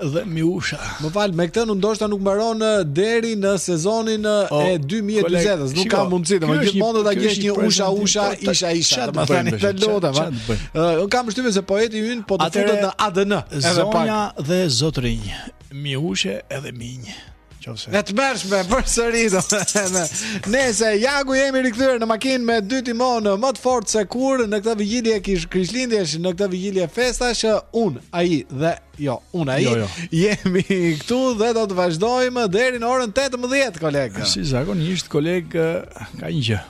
dhe Miusha. Më fal, me këtë ndoshta nuk mbaron deri në sezonin oh, e 2020-s. Nuk ka mundësi, domethënë gjithmonë do ta gjesh një usha usha isha isha. Domethënë të lutem. Unë kam përshtypjen se poeti ynë po të futet në ADN. Zonja dhe zotrinj, Miushe edhe Minj. Qofse. Ne të mërshme, përsëri dhe ne, ja ku jemi rikthyer në makinën me dy timonë Më të fortë se kurrë në këtë vigjilje kish Krishtlindjesh Në këtë vigjilje festash Unë, ai dhe Jo, unë ai. Jo, jo. Jemi këtu dhe do të vazhdojmë deri në orën 18, koleg. Si zakonisht, koleg ka një gjë.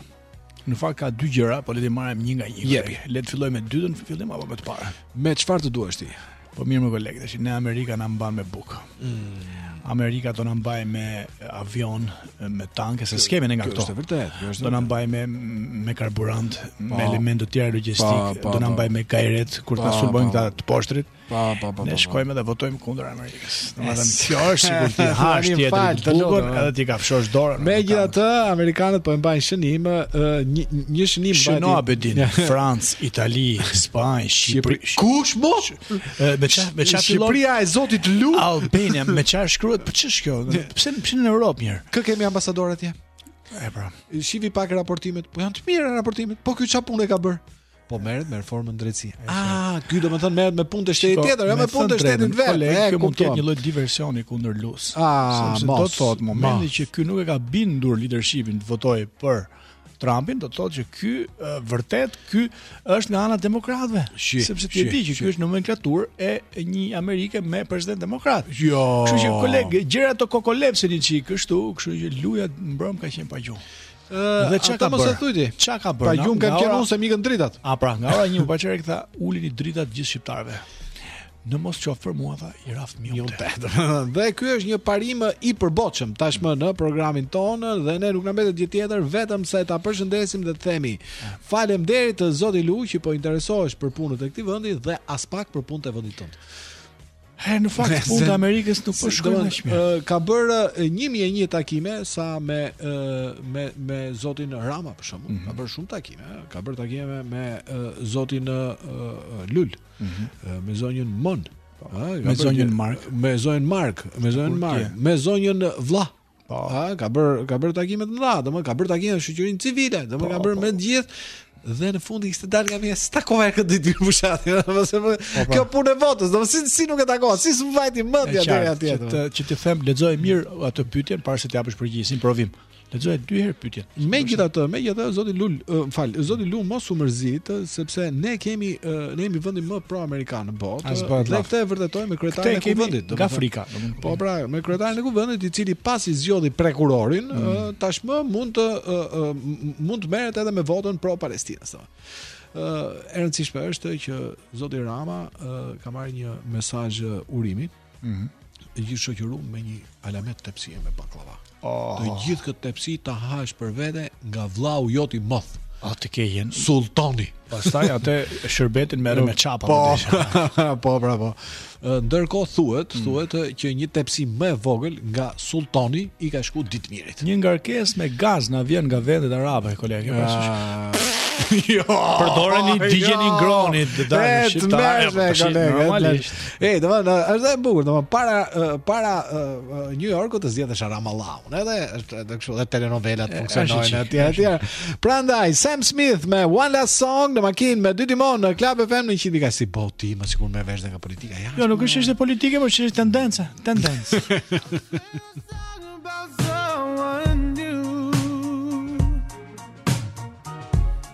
Në fakt ka dy gjëra, po le t'i marrim një nga një. Jepi. Le të fillojmë me të dytën në fillim apo me të parën? Me çfarë të duash ti? Po mirë mo koleg, tash ne Amerika na mban me bukë. Mm. Amerika do na mbaj me avion, me tanke, se s'kemi ne nga këto. Është vërtet, është. Do na mbaj me me karburant, pa, po. me elementë të tjera logjistik, po, do na po. mbaj me gajret kur ta sulmojnë këta të poshtrit. Po, po, po. Ne po, po. shkojmë dhe votojmë kundër Amerikës. Domethënë, kjo është sikur t'i hash tjetrit bukën, edhe t'i kafshosh dorën. Megjithatë, amerikanët po e mbajnë shënim, një një shënim mbajnë. Shëno Abedin, Francë, Itali, Spanjë, Shqipëri. Kush mo? Me ça me ça fillon? Shqipëria e Zotit Lu. Albania, me ça shkruhet? Po ç'është kjo? Pse pse në Europë mirë? Kë kemi ambasador atje? E pra. Shifi pak raportimet, po janë të mira raportimet. Po ky çfarë pune ka bërë? Po merret me reformën në drejtësi. Ah, ky domethënë merret me punë të shtetit tjetër, jo me punë të shtetit vet. Ky mund të jetë një lloj diversioni kundër Lus. Ah, do të thotë momenti që ky nuk e ka bindur leadershipin të votojë për Trumpin, do të thotë që ky vërtet ky është nga ana e demokratëve, sepse ti e di që ky është nomenklaturë e një Amerike me president demokrat. Jo. Kështu që koleg, gjërat u koklepsën një çik kështu, kështu që Luja mbrëm ka qenë pa gjumë. Dhe çka ka mos e thuaj ti? Çka ka bërë? Pa gjumë kam qenë unë se m'ikën dritat. A pra, nga ora 1 pa çerek tha ulini dritat gjithë shqiptarëve. Në mos qoftë për mua tha i raftë pika. Dhe ky është një parim i përbotshëm tashmë në programin tonë dhe ne nuk na mbetet gjë tjetër vetëm se ta përshëndesim dhe të themi faleminderit zoti Lu që po interesohesh për punët e këtij vendi dhe aspak për punët e vendit tënd. He, në fakt, punët e Amerikës nuk po shkojnë aq mirë. Ka bërë 1001 takime sa me me me zotin Rama për shembull. Mm -hmm. Ka bërë shumë takime, ka bërë takime me, me zotin Lul, mm -hmm. me zonjën Mon, po. me zonjën Mark, me zonjën Mark, me zonjën Vlla. Po, ha, ka bër ka bër takime të mëdha, domethënë ka bër takime me shoqërinë civile, domethënë po. ka bër me të gjithë dhe në fund i kishte dalë nga mendja s'i takova këtë ditë dy fushatë ose më po, kjo punë e votës do si si nuk e takova si s'u vajti mendja deri atje që të që të them lexoj mirë atë pyetjen para se të japësh përgjigjen provim lexoj dy herë pyetjen megjithatë megjithatë zoti Lul më fal zoti Lul mos u mërzit sepse ne kemi ne jemi vendi më pro amerikan në botë ne këtë e vërtetojmë me kryetarin e kuvendit nga Afrika Po pra, me kryetarin e kuvendit i cili pasi zgjodhi prokurorin, mm. tashmë mund të mund të merret edhe me votën pro Palestinës. Ë e rëndësishme është që zoti Rama ka marrë një mesazh urimi. Mhm. Mm I shoqëruar me një alamet tepsie me bakllava. Oh. Të gjithë këtë tepsi ta hash për vete nga vllau jot i madh. A të ke jen sultani. Pastaj atë shërbetin merr me çapa po. po, pra po. Ndërkohë thuhet, mm. thuhet që një tepsi më e vogël nga sultani i ka shku Ditmirit. Një ngarkesë me gaz na vjen nga vendet arabe, kolegë, kjo pasi. Jo. Përdoreni jo. digjeni ngrohuni, të dalë shqiptar. Normalisht. Ej, domethënë, është e bukur, domethënë para para New Yorkut të zgjedhësh Ramallahun. Edhe është edhe kështu, edhe telenovelat funksionojnë atje atje. Prandaj Sam Smith me One Last Song në makinë me dy timonë në Club FM 100,4 si bota, më sikur me vesh dhe nga politika jashtë. Jo, nuk është çështje politike, por është tendencë, tendencë.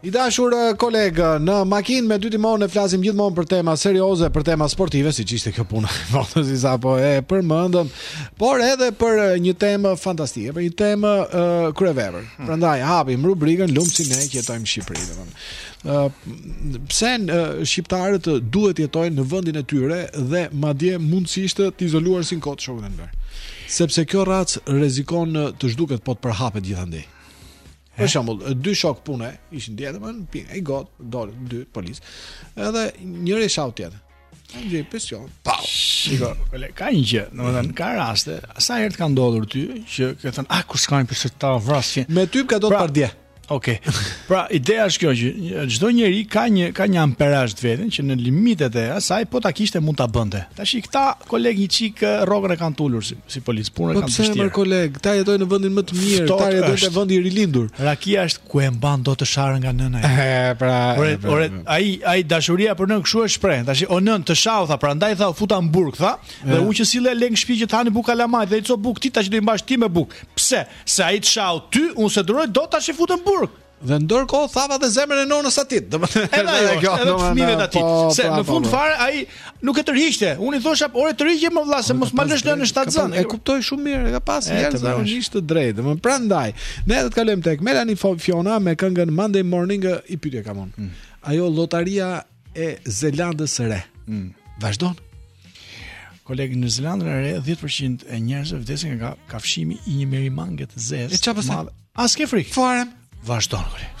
I dashur koleg, në makinë me dy timonë flasim gjithmonë për tema serioze, për tema sportive, siç ishte kjo puna e votës që sapo e përmendëm, por edhe për një temë fantastike, për një temë uh, kryevepër. Hmm. Prandaj hapim rubrikën Lum si ne që jetojmë në Shqipëri, domethënë. Uh, pse uh, shqiptarët duhet të jetojnë në vendin e tyre dhe madje mundësisht të izoluar si në kohë të shokut Enver. Sepse kjo racë rrezikon të zhduket po të përhapet gjithandej. Për shembull, dy shok pune ishin dje, domethënë pinë, i godet, dolën dy policë. Edhe njëri shau tjetrin. Ka një impresion. Pa. Shiko, koleg, ka një gjë, domethënë, ka raste, sa herë të ka ndodhur ty, që ke thënë, a, ku s'kam një për ta vrarë, Me ty ka ndodhur pra, pardje. Ok, pra ideja është kjo që çdo njeri ka një ka një amperazh të vetin që në limitet e asaj po ta kishte mund ta bënte. Tashi këta koleg një çik rrogën e kanë të ulët si. si polic puna po e kanë vështirë. Po pse koleg, këta jetojnë në vendin më të mirë, këta jetojnë në vendin e rilindur. Rakia është kush e mban dot të sharë nga nëna. Ëh, pra. Ore, pra, ore, pra. ai ai dashurinë për nënën kshu e shpreh. Tash o nën të shau tha, prandaj tha u futa në burg tha, dhe unë që sillja lek në shtëpi që të hanit bukë kalamajt dhe t'i ço buk ti tashi do i mbash ti me buk. Pse? Se ai të shau ty, unë s'e duroj dot tashi u futa në burg. Dhe ndërkohë thava dhe zemrën e nonës atit. Domethënë edhe ajo, kjo, edhe fëmijët atit. Po, se pra, në po, fund po. fare ai nuk e tërhiqte. Unë i thosha, "Ore tërhiqje më vëlla, se mos ma lësh në shtatzën." E kuptoj shumë mirë, e ka pas jashtëzakonisht të drejtë. Domethënë prandaj, ne do të kalojmë tek Melanie Fiona me këngën Monday Morning një pyetje kam unë. Mm. Ajo lotaria e Zelandës së Re. Mm. Vazhdon. Koleg në Zelandën e Re, 10% e njerëzve vdesin nga kafshimi i një merimange të zezë. E çfarë bën? As ke frikë. Fare. Vazhdon. Koleg.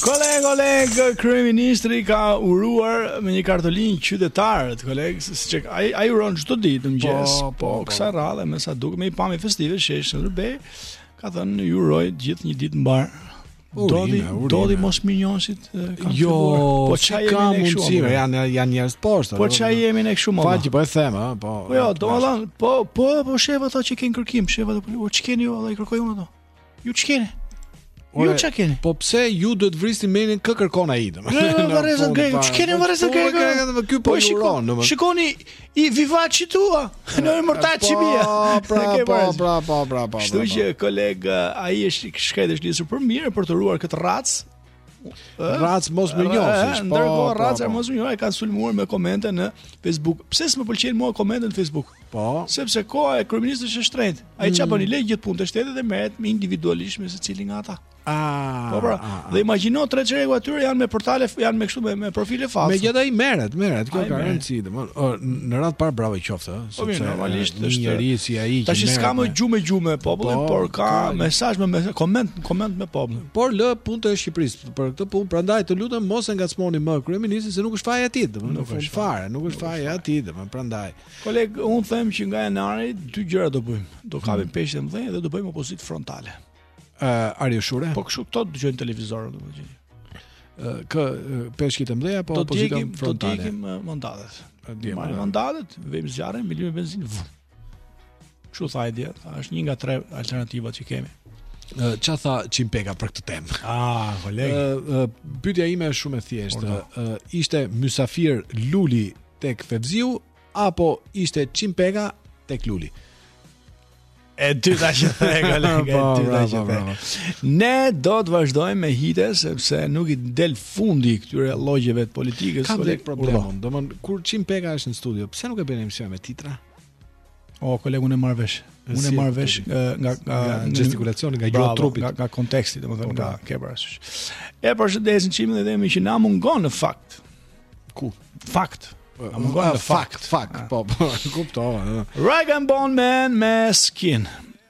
Koleg, koleg, kryeministri ka uruar me një kartolinë qytetarët, koleg, siç ai ai uron çdo ditë në mëngjes. Po, po, po, po. kësaj radhe me sa duket me një pamje festive që është në Rëbej, ka thënë ju uroj gjithë një ditë të mbarë. Dodi, dodi mos minjonsit kanë jo, po çaj ka mundësi, janë janë njerëz poshtë. Po çaj jemi ne kështu më. Faqi po e them, ë, po. Po jo, domethënë, po po po sheva ato që kanë kërkim, sheva ato po ç'keni ju, ai kërkoi unë ato. Ju ç'keni. Ju çka keni? Po pse ju duhet ta vrisni mendjen kë kërkon ai domethënë? Jo, jo, varreza greke, ç'keni varreza po, greke. Po, ky po, po shikon domethënë. Shikoni i vivaçi tua, në emërtaçi po, mia. Pra, pra, pra, pra, pra, pra. Kështu që koleg, ai është i shkreti është nisur për mirë për t'uruar këtë racë. Racë mos më njoh, po. Ndërkohë racë po. mos më njoh e kanë sulmuar me komente në Facebook. Pse s'më pëlqejnë mua komentet në Facebook? Po. Sepse koha e kryeministrit është e shtrenjtë. Ai çfarë mm. bën? Lë gjithë punën e shtetit dhe merret me individualisht me secilin nga ata. Ah, po pra, ah, ah. dhe imagjino tre çerekut aty janë me portale, janë me kështu me, me profile false. Megjithatë ai merret, merret, kjo ka rëndësi, domthonë në radhë të parë bravo qoftë, ëh, po, sepse normalisht është njeri si ai që merret. Tash s'ka më gjumë gjumë popullin, po, por ka mesazh me koment Koment me popullin. Por lë punët e Shqipërisë për këtë punë, prandaj të lutem mos e ngacmoni më kryeministrin se nuk është faji i tij, domethënë nuk është fare, nuk është faji i tij, domethënë prandaj. Koleg, unë them që nga janari dy gjëra do bëjmë. Do kapim hmm. peshq të mëdhenj dhe do bëjmë opozitë frontale. Ë, uh, Ario Shure. Po kështu këto dëgjojnë televizorin domethënë. Ë, kë peshq të mëdhenj apo opozita frontale. Do djegim mandatet. Do djegim mandatet, vëmë zjarrin, me benzinë. Ç'u tha dje, është një nga tre alternativat që kemi. Ça tha Çim Peka për këtë temë? Ah, koleg. Pyetja ime është shumë e thjeshtë. Ishte mysafir Luli tek Fevziu apo ishte Çim Peka tek Luli? E dyta që the, koleg, e po, dyta që the. Ne do të vazhdojmë me hite, sepse nuk i del fundi i këtyre llogjeve të politikës ka dhe probleme. Domethënë kur Çim Peka është në studio, pse nuk e bëni emisionin me titra? O kolegu unë marr vesh. Unë marr vesh nga nga nga gestikulacioni, nga gjuha e trupit, nga, nga konteksti, domethënë po, nga po. ke parasysh. E përshëndesim Çimin dhe themi që na mungon në fakt. Ku? Fakt. Po, na mungon në fakt, fakt. Po, po, kuptova. Rag and Bone Man me Skin.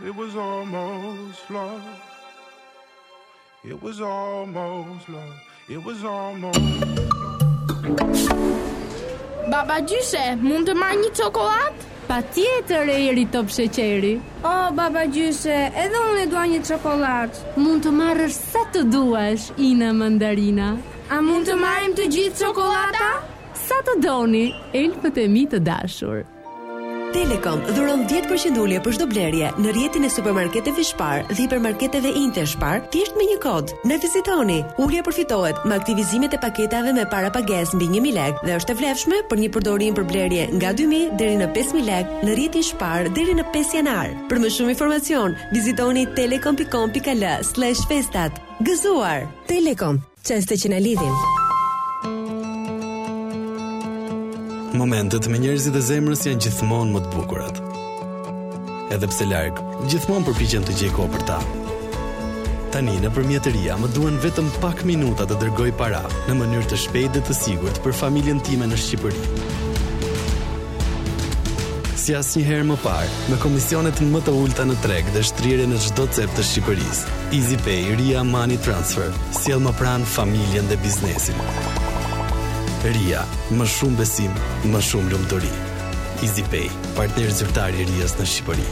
It was almost love. It was almost love. It was almost. Babagjysh, mund të marr një çokollatë? Patjetër, Eri topsheqeri O, oh, babagjysh, edhe unë e dua një çokollatë Mund të marrësh sa të duash, Ina mandarina A mund të marrim të gjithë çokollata? Sa të doni, elfët e mi të dashur Telekom dhuron 10% ulje për çdo blerje në rrjetin e supermarketeve Spar dhe hipermarketeve Interspar thjesht me një kod. Na vizitoni! Ulja përfitohet me aktivizimet e paketave me parapagesë mbi një mijë lekë dhe është e vlefshme për një përdorim për blerje nga dy mijë deri në pesë mijë lekë në rrjetin Spar deri në pesë janar. Për më shumë informacion, vizitoni telekom.com.al/festat. Gëzuar! Telekom. Çaste që na lidhin. Momentet me njerëzit e zemrës janë gjithmonë më të bukurat. Edhe pse larg, gjithmonë përpiqem të gjej kohë për ta. Tani nëpërmjet Ria më duhen vetëm pak minuta të dërgoj para në mënyrë të shpejtë dhe të sigurt për familjen time në Shqipëri. Si asnjëherë më parë, me komisionet më të ulta në treg dhe shtrirje në çdo cep të Shqipërisë, EasyPay Ria Money Transfer sjell më pranë familjen dhe biznesin. Ria, më shumë besim, më shumë lumturi. EasyPay, partner zyrtar i Rias në Shqipëri.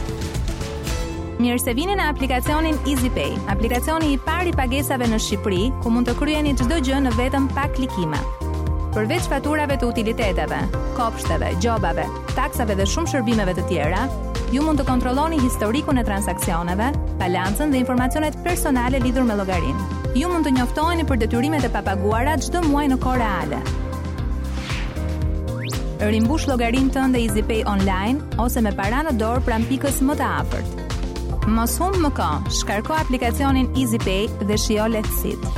Mirë se vini në aplikacionin EasyPay, aplikacioni i parë i pagesave në Shqipëri, ku mund të kryeni çdo gjë në vetëm pak klikime. Përveç faturave të utiliteteve, kopshteve, gjobave, taksave dhe shumë shërbimeve të tjera, ju mund të kontrolloni historikun e transaksioneve, balancën dhe informacionet personale lidhur me llogarinë. Ju mund të njoftoheni për detyrimet e papaguara çdo muaj në kohë reale. Rimbush llogarinë tënde EasyPay online ose me para në dorë pranë pikës më të afërt. Mos humb më kohë, shkarko aplikacionin EasyPay dhe shijo lehtësitë.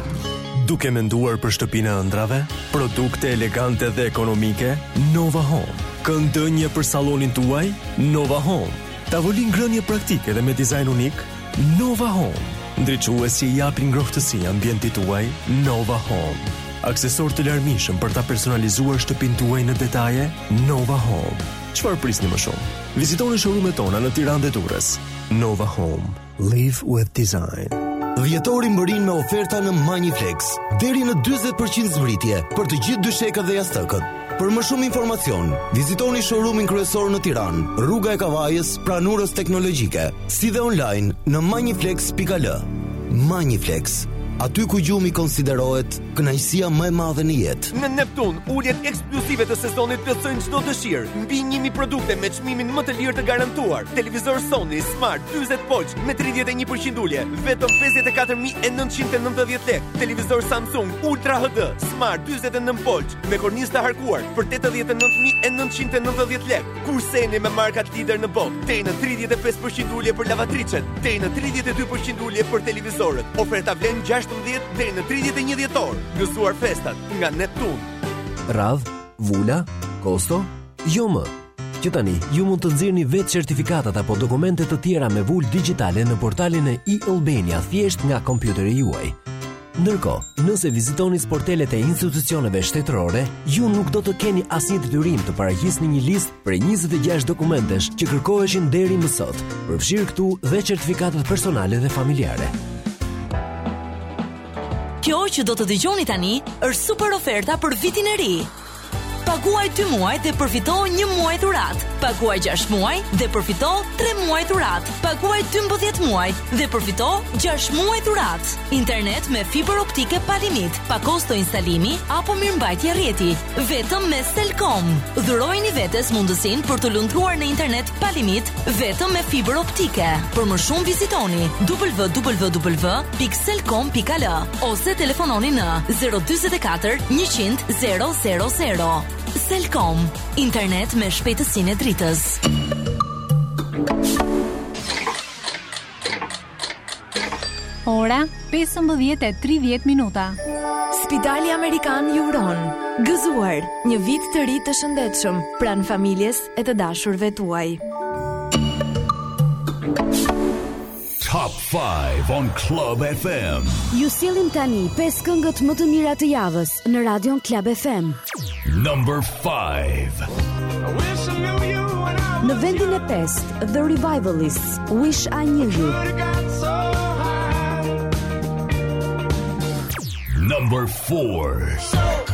Duke menduar për shtëpinë e ëndrrave, produkte elegante dhe ekonomike, Nova Home. Kënd ndenjeje për sallonin tuaj? Nova Home. Tavolinë ngrënie praktike dhe me dizajn unik? Nova Home, ndriçues që i japin ngrohtësi ambientit tuaj, Nova Home. Aksesor të larmishëm për ta personalizuar shtëpinë tuaj në detaje, Nova Home. Çfarë prisni më shumë? Vizitoni showroom-et tona në Tiranë dhe Durrës. Nova Home, live with design. Dhjetori mbërrin me oferta në Magniflex, deri në 40% zbritje për të gjithë dyshekët dhe jastëkët. Për më shumë informacion, vizitoni showroomin kryesor në Tiranë, Rruga e Kavajës, pranë Urës Teknologjike, si dhe online në magniflex.al. Magniflex, aty ku gjumi konsiderohet kënaqësia më e madhe në jetë. Në Neptun, uljet ekskluzive të sezonit plotësojnë çdo dëshirë. Mbi 1000 produkte me çmimin më të lirë të garantuar. Televizor Sony Smart 40 polç me 31% ulje, vetëm 54990 lekë. Televizor Samsung Ultra HD Smart 49 polç me kornizë të harkuar për 89.990 lek. Kurseni me markat lider në botë, deri në 35% ulje për lavatriçet, deri në 32% ulje për televizorët. Oferta vlen 16 deri në 31 dhjetor. Gëzuar festat nga Neptun. Radhë, vula, kosto, jo më. Që tani, ju mund të nxirrni vetë certifikatat apo dokumente të tjera me vulë digjitale në portalin e e-Albania thjesht nga kompjuteri juaj. Ndërkohë, nëse vizitoni sportelet e institucioneve shtetërore, ju nuk do të keni asnjë detyrim të paraqisni një listë prej 26 dokumentesh që kërkoheshin deri më sot, përfshirë këtu dhe certifikatat personale dhe familjare. Kjo që do të dëgjoni tani është super oferta për vitin e ri. Paguaj dy muaj dhe përfito një muaj dhuratë. Paguaj 6 muaj dhe përfito 3 muaj dhuratë. Paguaj 12 muaj dhe përfito 6 muaj dhuratë. Internet me fibër optike pa limit, pa kosto instalimi apo mirëmbajtje rrjeti, vetëm me Selcom. Dhurojini vetes mundësinë për të lundruar në internet pa limit vetëm me fibër optike. Për më shumë vizitoni www pikë selcom.al ose telefononi në 044 100 000. Selcom, internet me shpejtësinë e dritës. Ora 15:30 minuta. Spitali Amerikan ju uron gëzuar një vit të ri të shëndetshëm pranë familjes e të dashurve tuaj. Top 5 on Club FM. Ju sjellim tani 5 këngët më të mira të javës në Radio Club FM. Number 5. Në vendin e 5, The Revivalists, Wish I Knew You. Number 4. So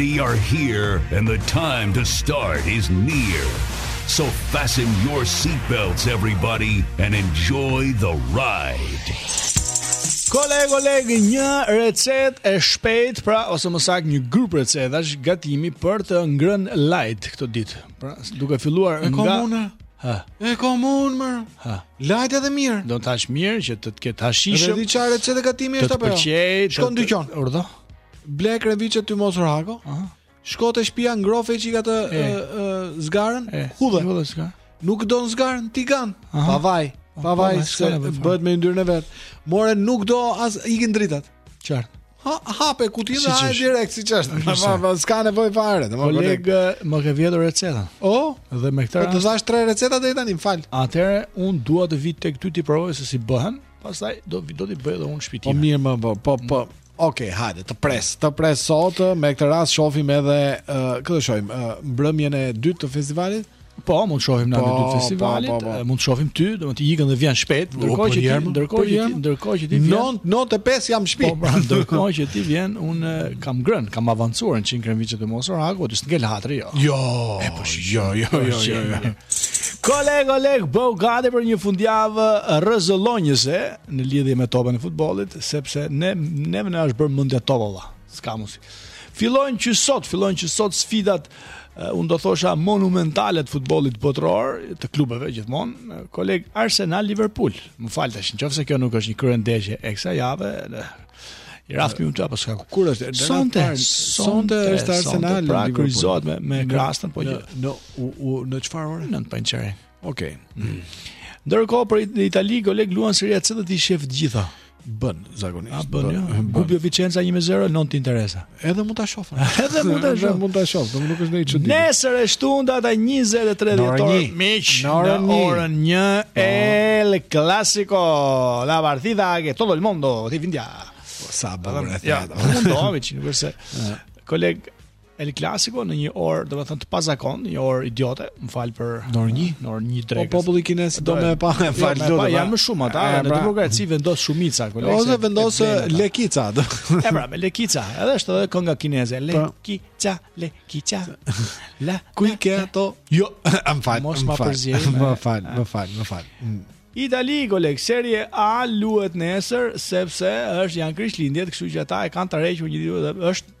ready are here and the time to start is near. So fasten your seat belts everybody and enjoy the ride. Kolego legi një recet e shpejt Pra, ose më saktë një grup recetash gatimi për të ngrënë light këto ditë. Pra, duke filluar e nga komuna. Ha. E komun më. Ha. Light edhe mirë. Do të hash mirë që të të ketë hashishëm. Edhe çfarë recetë gatimi është apo? Të jo? pëlqej. Shkon dyqan. Urdhë. Ble kërnaçkat ty mos urhako. Aha. Shko te shtëpia ngrofe çik atë zgarën, hudhe. Hudhe ska. Nuk don zgarën, tigan. Pa vaj. Po, pa po, vaj, se bëhet me yndyrën e vet. More nuk do as ikin dritat. Qartë. Ha, hape kutin si dhe direkt siç është. Pa pa, pa ska nevojë fare, domo koleg më ke vjedhur recetën. Oh, dhe me këtë. Po të dhash tre receta deri tani, fal. Atëherë unë dua të vij tek ty t'i provoj se si bëhen, pastaj do do t'i bëj edhe unë në shpinë time. Po mirë më, po po. po. Ok, hajde, të pres, të pres sot, me këtë rast shofim edhe, uh, këtë shofim, uh, mbrëmjen e dytë të festivalit? Po, mund të shohim në po, dy po, festivalit, po, po, po. mund të shohim ty, do të ikën dhe vjen shpejt, po, ndërkohë që ti, ndërkohë që ti, ndërkohë që ti vjen. Nëntë, nëntë e pesë jam në shtëpi. Po, pra, ndërkohë që ti vjen, unë kam ngrënë, kam avancuar në çinkën viçë të mosur, ha, të të ngel hatri jo. Jo. E po shi, jo, jo, po, jo, jo, jo. Koleg, koleg, bëhu gati për një fundjavë rrëzëlluese, në lidhje me topin e futbollit, sepse ne neve na është bërë mendja top valla. S'ka mundsi. Fillojnë që sot, fillojnë që sot sfidat uh, unë do thosha monumentale të futbollit botëror, të klubeve gjithmonë, koleg Arsenal Liverpool. Më fal tash, nëse kjo nuk është një kryendeshje e kësaj jave, i raftë pika apo s'ka ku. Kur është? Sonte, sonte është Arsenal pra, Liverpool. Pra kryqëzohet me me Krasnën, po që në në çfarë ore? Në Pançerin. Okej. Okay. Ndërkohë për Itali koleg luan Serie C dhe ti shef të gjitha. Bën zakonisht. A bën, jo? Gubbio Vicenza 1-0 non ti interessa. Edhe mund ta shoh. Edhe mund ta shoh, mund ta shoh, do nuk është ndonjë çudi. Nesër e shtunë data 23 dhjetor, miq, në orën 1 po. El Clasico, la partita che todo il mondo ti vindia. Po, sa bukur e thënë. Ja, mundohemi çik, kurse koleg El Clasico në një orë, domethënë të pazakontë, një orë idiote, më fal për në orë 1, në orë 1 dreke. Po populli kinez do më pa, më fal do. Janë më shumë ata, në pra. demokraci vendos shumica koleg, se. Ose vendos Lekica. E pra, me Lekica, edhe është edhe kënga kineze, po. Lekica, Lekica. La, ku i ke ato? Jo, më fal, më fal. Më fal, më fal, më fal. Mm. Itali koleg Serie A luhet nesër sepse është janë Krishtlindjet, kështu që ata e kanë tërhequr një ditë, është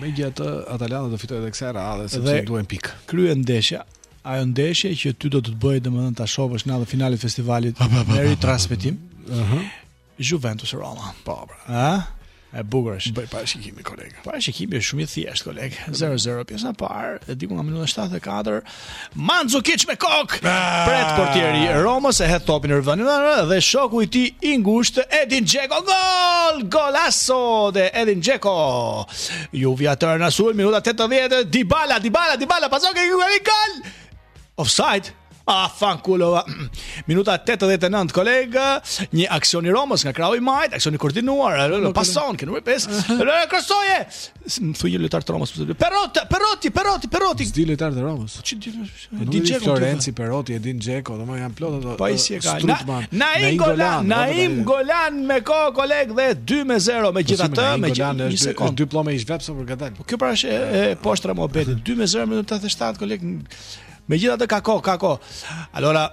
Megjithatë, Atalanta do fitojë edhe kësaj radhe sepse i duhen pikë. Kryendeshja, ajo ndeshje që ty do të të bëjë domethënë ta shohësh në atë finale të festivalit me ritransmetim. Ëh. Juventus Roma. Po, pra. Ëh. E bukur është. Bëj parashikimin koleg. Parashikimi është shumë i thjeshtë koleg. 0-0 pjesa e parë, diku nga minuta 74. Manxukiç me kokë. Ah. Pret portieri i Romës e hedh topin në vendin dhe shoku i tij i ngushtë Edin Dzeko gol! Golasso de Edin Dzeko. Juvja tërë në sulm minuta 80 Dybala Dybala Dybala paso te Higuain gol. Offside. A fankulo va. Minuta 89 koleg, një aksion i Romës nga krahu i majt, aksion i koordinuar, pason te numri 5. Krosoje. Më thuj një lojtar të Romës. Perot, Peroti, Peroti, Peroti. S'di lojtar të Romës. Po ç'i di? Di Xheko. Florenci, Peroti, Edin Xheko, domethënë janë plot ato. Po ai si e ka. Naingolan, Naingolan me kokë koleg dhe 2 me 0 megjithatë, megjithatë është një diplomë i zhvepsa për ngadalë. Po kjo pra është e poshtra me Lajmobet 2 me 0 minuta 87 koleg. Megjithatë ka kohë, ka kohë. Allora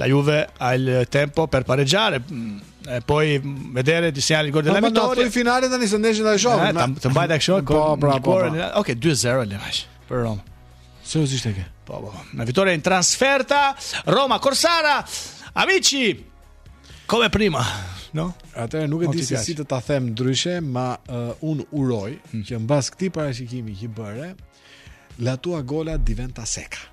la Juve ha il tempo per pareggiare. E poi vedere di segnare il gol della vittoria. Ma po i finale tani se ndeshja ta shohim. Eh, të mbaj ta shoh. Po, po, po, po. Ok, 2-0 le bast për Roma. Dy zero ishte ke? Po, po. Una vittoria in trasferta. Roma Corsara. Amici. Come prima. No? Atë nuk e di se si të ta them ndryshe, ma uh, unë uroj hmm. që mbas këtij parashikimi që bëre, la tua gola diventa secca.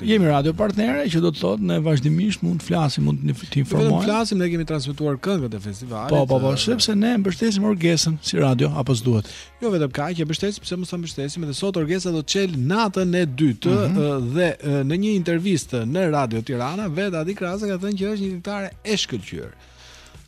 Jemi radio partnere që do të thotë ne vazhdimisht mund të flasim, mund të informojmë. Ne flasim, ne kemi transmetuar këngët e festivalit. Po, po, po, sepse ne mbështesim Orgesën si radio apo s'duhet. Jo vetëm kaq, e mbështesim pse mos ta mbështesim edhe sot Orgesa do të çelë natën e dytë mm -hmm. dhe në një intervistë në Radio Tirana vetë Adi Krasta ka thënë që është një këngëtare e shkëlqyer.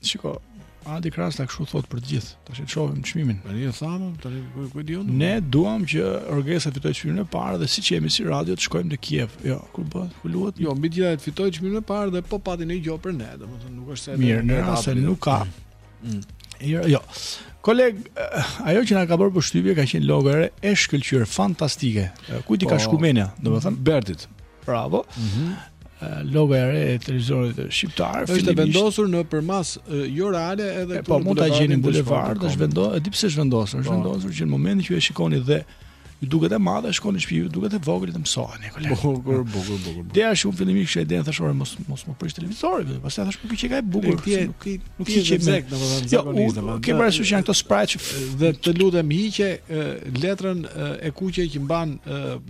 Shiko, Adi Krasta kështu thotë për të gjithë. Tash e shohim çmimin. Tani e thamë, tani ku ku di unë. Ne duam që Orgesa të fitojë çmimin e parë dhe siç jemi si radio të shkojmë në Kiev. Jo, kur bëhet, ku luhet? Jo, mbi të gjitha të fitojë çmimin e parë dhe po pati një gjë për ne, domethënë nuk është se mirë, në rast se nuk ka. Mm. Jo, jo. Koleg, eh, ajo që na ka bërë përshtypje ka qenë logo e re e shkëlqyer, fantastike. Eh, kujt i ka po, shku mendja, domethënë Bertit. Bravo. Mm -hmm. logoja e re e televizorit shqiptar. Është vendosur në përmasa jo reale edhe këtu. Po mund ta gjeni në bulevard, është vendosur, e di pse është vendosur, është po. vendosur që në momentin që e shikoni dhe ju duket e madhe, shkoni në shtëpi, ju duket e vogël të mësoheni koleg. Bukur, bukur, bukur, bukur. Dhe ashtu shumë fillimisht kisha idenë thashë mos mos më prish televizorin, vetëm pastaj thashë po qenka e bukur. Ti ti nuk ti qe zek, domethënë jo, zakonisht. Jo, ke parasysh janë këto sprite dhe të lutem hiqe letrën e kuqe që mban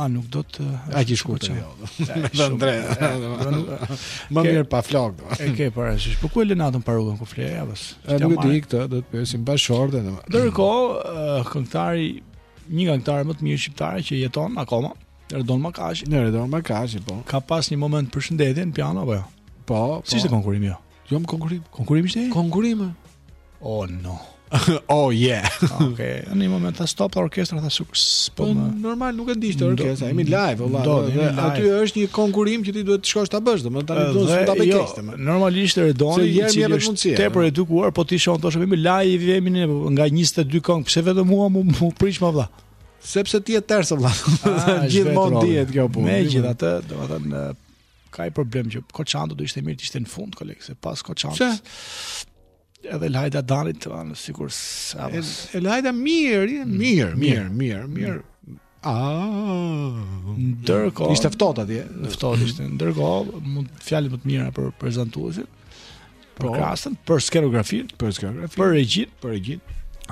A nuk do të A ke shku ti jo Me Andre Më mirë pa flok do E ke parasysh Po ku e lë natën parukën kur fle ai, a nuk e di këtë Do të pyesim bashkëshorten Ndërkohë Këngëtari Një këngëtarët më të mirë shqiptarë Që jeton akoma Redon Makashi Në Redon Makashi po Ka pas një moment përshëndetje në piano apo jo Po, po. Si ishte konkurimi jo Jo më konkurim. Konkurim ishte? Konkurim. Oh no. oh yeah. Okej. Në një moment ta stop orkestra tha super. Po, po normal nuk e ndiqte orkestra. Jemi live valla. Do, dhe aty është një konkurim që ti duhet të shkosh ta bësh, domethënë tani do ta bëj jo, kështu. Normalisht Redoni i cili është tepër i edukuar, po ti shon thotë jemi live, jemi ne nga 22 këngë, pse vetëm mua më mu, prish mua valla. Sepse ti je ters vëlla. Ah, Gjithmonë dihet kjo punë. Megjithatë, domethënë Ka i problem që Koçiantja do ishte mirë të ishte në fund, koleg, se pas Koçiantes... Edhe Elhaida Danit, të anë, sikur së avës. El, Elhaida mirë, mm. mirë, mirë, mirë, mirë. Ah, ndërkohë ishte ftohtë atje. Ftohtë ishte. Ndërkohë mund fjalët më të mira për prezantuesit. për po. krasën, për skenografinë, për skenografinë, për regjin, për regjin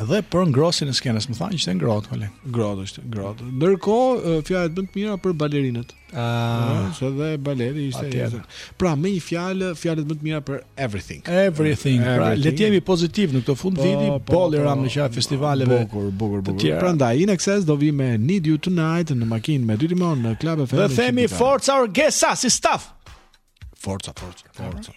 dhe për ngrohjen e skenës, më thanë që ishte ngrohtë, koleg. Ngrohtë ishte, ngrohtë. Ndërkohë, fjalët më të mira për balerinët. Ah, se dhe balerin ishte edhe. Pra, me një fjalë, fjalët më të mira për everything. Everything. Pra, everything. Pra, le të jemi pozitiv në këtë fund po, viti, po, boll i ramë në qafë festivaleve. Bukur, bukur, bukur. Tjera. Prandaj, INXS do vijë me Need You Tonight në makinë me dy timonë në Club FM. Dhe themi Forza Orgesa si staf. Forza, forza, forza.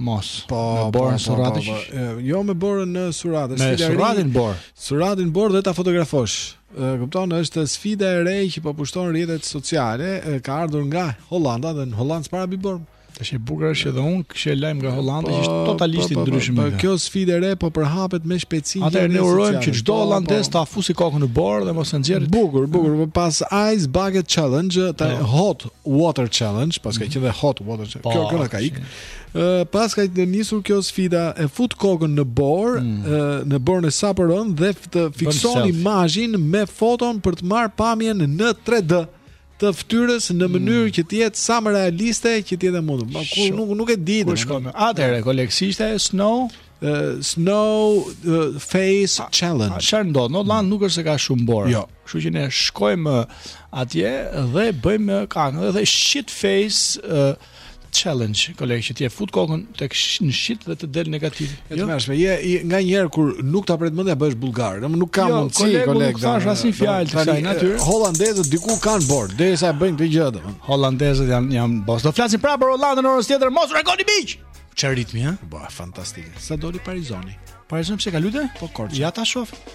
Mos. Po, në po, borën po, surrati. Po, po, jo me borën në surrati, me sfida e re. Me surratin në borë. Surratin në borë dhe ta fotografosh. E kupton, është sfida e re që po pushton rrjetet sociale, e, ka ardhur nga Holanda dhe në Holandë para bie borë. Tash e bukur është edhe unë kisha lajm nga Holanda që është po, totalisht i ndryshëm. Po kjo sfidë e re po përhapet me shpejtësi. Atëherë ne urojmë që çdo holandez ta fusi kokën në borë dhe mos e nxjerrë. Bukur, bukur, po pas Ice Bucket Challenge, dhe Hot Water Challenge, paska mhm. qenë dhe Hot Water Challenge. Kjo kjo ka ikur. paska nisur kjo sfida e fut kokën në borë, mm. në borën e saporënë dhe të fikson imazhin me foton për të marrë pamjen në 3D të fytyrës në mënyrë mm. që të jetë sa më realiste që të jetë e mundur. Po ku nuk nuk e di. Ku shkon? Atëherë koleg si ishte Snow Uh, snow uh, Face a, Challenge. Çfarë ndodh? Në Holland nuk është se ka shumë borë. Jo. Kështu që ne shkojmë atje dhe bëjmë, kanë dhe shit face uh, challenge, koleg, që ti e fut kokën tek në shit dhe të del negativ. Jo, jo? mëshme, je i, nganjëherë kur nuk ta pret mendja bëhesh vulgar, domethënë nuk ka jo, mundësi koleg. Jo, koleg, nuk thashë asnjë fjalë të kësaj natyre. Holandezët diku kanë borë, derisa e bëjnë këtë gjë domethënë. Holandezët janë janë bos. Do flasim prapë për Holandën orën tjetër, mos reagoni miq. Çfarë ritmi, ha? Ba, fantastike. Sa doli Partizani? Partizani pse ka luajtur? Po Korçë. Ja ta shoh.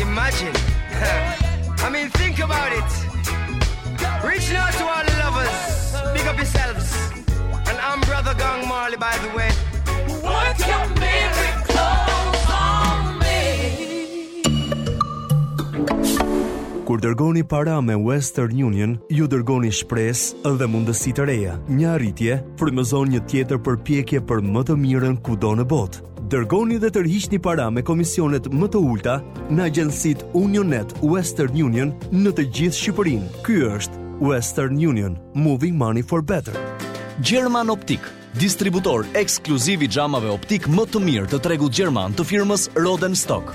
Imagine. I mean, think about it. Reach out to all the lovers. Big up yourselves. And I'm Brother Gong Marley, by the way. What your miracles on me. Kur dërgoni para me Western Union, ju dërgoni shpresë dhe mundësi të reja. Një arritje frymëzon një tjetër përpjekje për më të mirën kudo në botë. Dërgoni dhe tërhiqni para me komisionet më të ulta në agjensitë Unionnet Western Union në të gjithë Shqipërinë. Ky është Western Union, Moving Money for Better. German Optik, distributor ekskluziv i xhamave optikë më të mirë të tregut gjerman të firmës Rodenstock.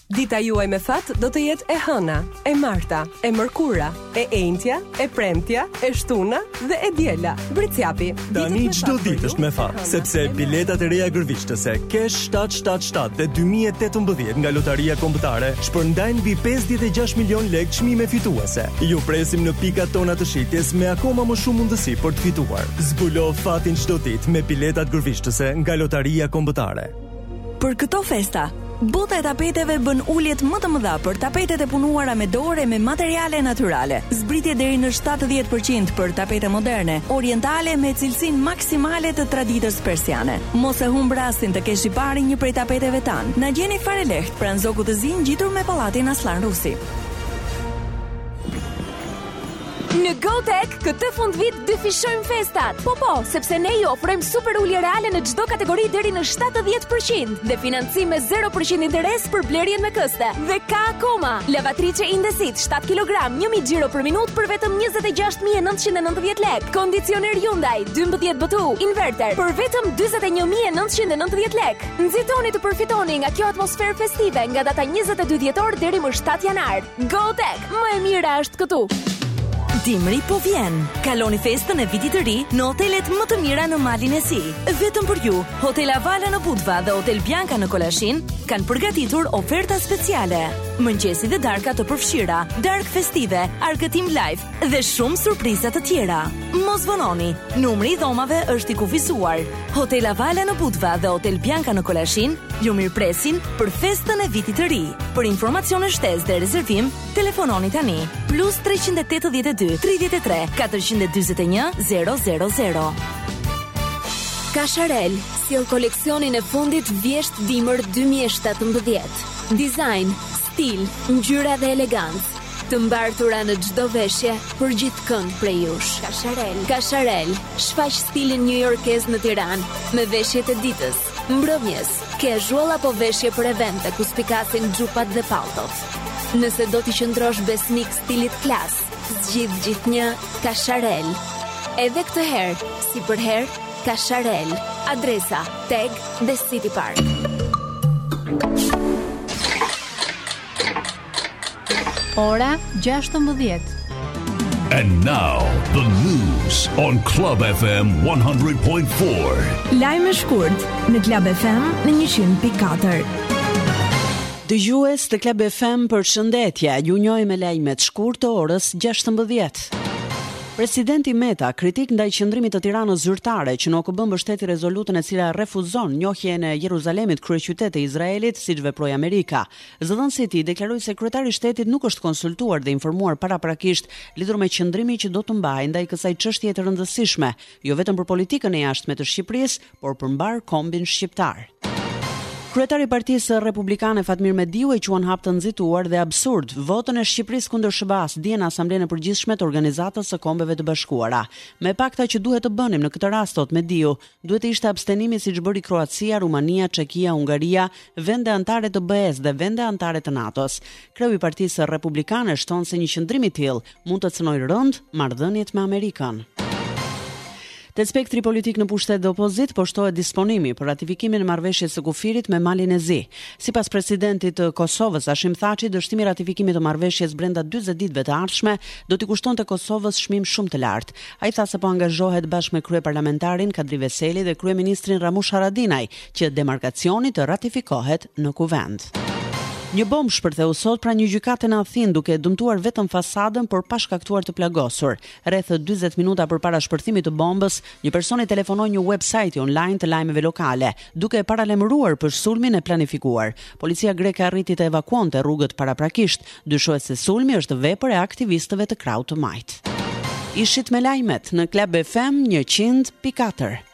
Dita juaj me fat do të jetë e hëna, e marta, e mërkura, e enjtja, e premtja, e shtuna dhe e diela. Bricjapi. Tani çdo ditë është me fat, sepse biletat e reja gërvishtëse Cash 777 dhe 2018 nga Lotaria Kombëtare shpërndajnë mbi 56 milion lekë çmime fituese. Ju presim në pikat tona të shitjes me akoma më shumë mundësi për të fituar. Zbulo fatin çdo ditë me biletat gërvishtëse nga Lotaria Kombëtare. Për këto festa, bota e tapeteve bën uljet më të mëdha për tapetet e punuara me dorë e me materiale natyrale. Zbritje deri në shtatëdhjetë për qind për tapete moderne, orientale me cilësinë maksimale të traditës persiane. Mos e humb rastin të kesh i pari një prej tapeteve tanë. Na gjeni fare lehtë pranë Zogut të Zi ngjitur me pallatin Asllan Rusi. Në GoTech këtë fundvit dyfishojmë festat. Po po, sepse ne ju ofrojmë super ulje reale në çdo kategori deri në 70% dhe financim me 0% interes për blerjen me këste. Dhe ka akoma lavatriçe Indesit 7 kg, 1000 xhiro për minutë për vetëm 26990 lekë. Kondicioner Hyundai 12 BTU inverter për vetëm 41990 lekë. Nxitoni të përfitoni nga kjo atmosferë festive nga data 22 dhjetor deri më 7 janar. Go Tech, më e mira është këtu. Dimri po vjen. Kaloni festën e vitit të ri në hotelet më të mira në Malin e Zi. Vetëm për ju, Hotel Avala në Budva dhe Hotel Bianca në Kolashin kanë përgatitur oferta speciale. Mëngjesi dhe darka të përfshira, darkë festive, argëtim live dhe shumë surpriza të tjera. Mos vononi, numri i dhomave është i kufizuar. Hotel Avala në Budva dhe Hotel Bianca në Kolashin ju mirëpresin për festën e vitit të ri. Për informacione shtesë dhe rezervim, telefononi tani plus 382 33 441 000. Cacharel sjell koleksionin e fundit vjeshtë dimër 2017. Dizajn, Stil, ngjyra dhe elegancë të mbartura në çdo veshje për gjithkënd prej jush. Kasharel. Kasharel shfaq stilin njujorkez në Tiranë me veshjet e ditës, mbrëmjes, casual apo veshje për evente ku spikasin xhupat dhe palltot. Nëse do t'i qëndrosh besnik stilit klas, zgjidh gjithnjë Kasharel. Edhe këtë herë, si përherë, Kasharel, adresa, TEG dhe City Park. Ora 16. And now the news on Club FM 100.4. Lajme shkurt në Club FM në 100.4. Dëgjues të Club FM përshëndetje, ju njohim me lajmet shkurt të orës 16. Presidenti Meta, kritik ndaj qëndrimit të Tiranës zyrtare, që në OKB mbështeti rezolutën e cila refuzon njohjen e Jeruzalemit kryeqytet të Izraelit, siç veproi Amerika. Zëdhënësi i tij deklaroi se kryetari i shtetit nuk është konsultuar dhe informuar paraprakisht lidhur me qëndrimin që do të mbahej ndaj kësaj çështjeje të rëndësishme, jo vetëm për politikën e jashtme të Shqipërisë, por për mbarë kombin shqiptar. Kryetari i Partisë Republikane Fatmir Mediu e quan hap të nxituar dhe absurd votën e Shqipërisë kundër SHBA-s dje në Asamblenë e Përgjithshme të Organizatës së Kombeve të Bashkuara. Më e pakta që duhet të bënim në këtë rast thotë Mediu, duhet të ishte abstenimi siç bëri Kroacia, Rumania, Çekia, Hungaria, vende anëtare të BE-së dhe vende anëtare të NATO-s. Kreu i Partisë Republikane shton se një qëndrim i tillë mund të cenojë rëndë marrëdhëniet me Amerikën. Te spektri politik në pushtet dhe opozitë po shtohet disponimi për ratifikimin e marrëveshjes së kufirit me Malin e Zi. Sipas presidentit të Kosovës, Hashim Thaçi, dështimi i ratifikimit të marrëveshjes brenda 40 ditëve të ardhshme do t'i kushtonte Kosovës çmim shumë të lartë. Ai tha se po angazhohet bashkë me kryeparlamentarin Kadri Veseli dhe kryeministrin Ramush Haradinaj që demarkacioni të ratifikohet në Kuvend. Një bombë shpërtheu sot pranë një gjykate në Athinë, duke e dëmtuar vetëm fasadën, por pa shkaktuar të plagosur. Rreth 40 minuta përpara shpërthimit të bombës, një person i telefonoi një websajti online të lajmeve lokale, duke e paralajmëruar për sulmin e planifikuar. Policia greke arriti të evakuonte rrugët paraprakisht. Dyshohet se sulmi është vepër e aktivistëve të krahut të majtë. Ishit me lajmet në Club FM 100.4.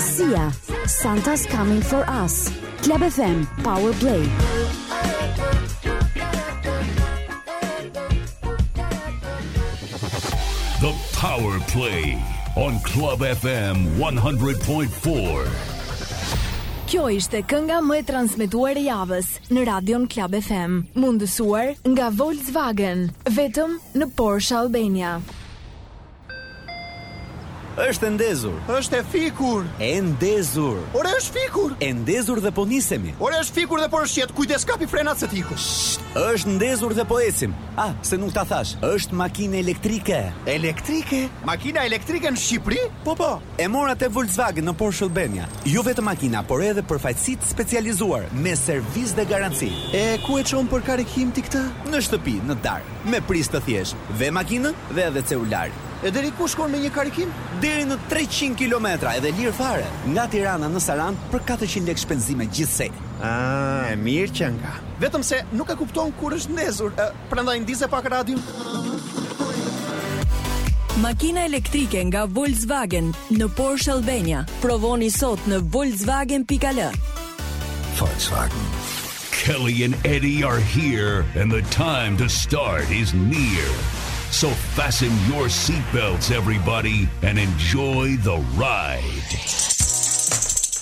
Sia, Santa's coming for us. Club FM, Power Play. The Power Play on Club FM 100.4. Kjo ishte kënga më e transmetuar e javës. në Radion Club FM, mundësuar nga Volkswagen, vetëm në Porsche Albania. Është e ndezur. Është e fikur. E ndezur. Ore është fikur. E ndezur dhe po nisemi. Ore është fikur dhe po shket. Kujdes kapi frenat se iku. Është ndezur dhe po ecim. Ah, se nuk ta thash. Është makinë elektrike. Elektrike? Makina elektrike në Shqipëri? Po po. E mora te Volkswagen në Porsche Albania, jo vetëm makina, por edhe përfaqësi të specializuar me servis dhe garanci. E ku e çon për karikim ti këtë? Në shtëpi, në darkë, me prizë të thjeshtë, vë makinën dhe edhe celularin. E deri ku shkon me një karikim? Deri në treqind kilometra edhe lirë fare, nga Tirana në Sarandë për katërqind lekë shpenzime gjithsej. Ah, e mirë qënka. Vetëm se nuk e kupton kur është ndezur. prandaj ndize pak radio. Makina elektrike nga Volkswagen në Porsche Albania. Provoni sot në volkswagen.al. Volkswagen. Kelly and Eddie are here and the time to start is near. So fasten your seat belts everybody and enjoy the ride.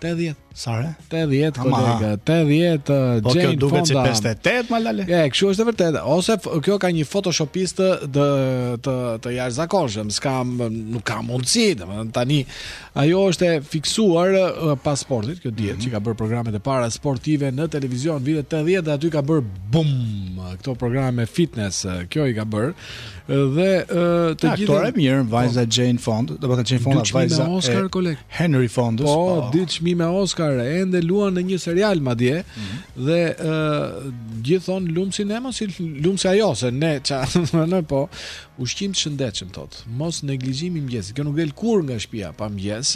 80. Sa re? 80 Ama, kolega, 80 uh, po Jane Fonda. Po kjo duket si 58 ma lale. E, kështu është e vërtetë. Ose kjo ka një photoshopist të të të, të jashtëzakonshëm. S'ka, nuk ka mundësi, domethënë tani ajo është e fiksuar uh, pas sportit, kjo dihet mm -hmm. që ka bërë programet e para sportive në televizion vitet 80 dhe aty ka bërë bum këto programe fitness. Uh, kjo i ka bërë. Dhe ë të gjithë aktorë të mirë, vajza po. Jane Fonda, domethënë Jane Fonda, vajza e Oscar koleg. Henry Fonda. Po, po. dy çmime Oscar, ende luan në një serial madje mm -hmm. dhe ë gjithon lum sinema si lum se ajo se ne ça, më po. Ushqim të shëndetshëm thot. Mos neglizhim i mëngjesit. Kjo nuk del kurrë nga shtëpia pa mëngjes.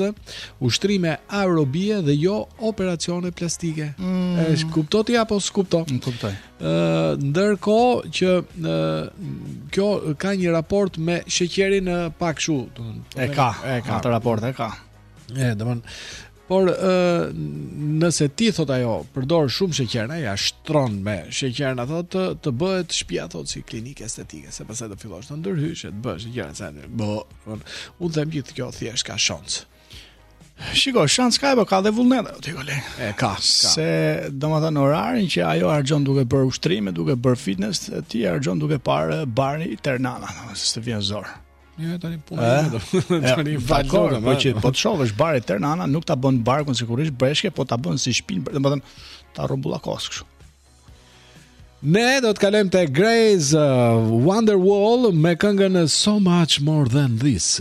Ushtrime aerobie dhe jo operacione plastike. Mm. E kuptove ti apo s'kupton? Nuk kuptoj. ndërkohë që kjo ka një raport me sheqerin pak kështu, domethënë. Po e ka, e ka atë raport, e ka. E, domethënë Por ë nëse ti thot ajo, përdor shumë sheqerna, ja shtron me sheqerna thot të, të bëhet shtëpia thot si klinikë estetike, se pastaj do fillosh të ndërhysh, të bësh gjëra sa ne. Po, unë them gjithë kjo thjesht ka shans. Shiko, shans ka, po ka dhe vullnet ajo te koleg. E ka, ka. Se domethënë orarin që ajo harxhon duke bërë ushtrime, duke bërë fitness, ti e harxhon duke parë bari Ternana, se s'të vjen zor. Ja tani po më do. Tani valor, po që po të shohësh bari Ternana nuk ta bën barkun sigurisht breshke, po ta bën si shpinë, domethënë ta rrumbullakos kështu. Ne do të kalojmë te Grace uh, VanderWaal me këngën So Much More Than This.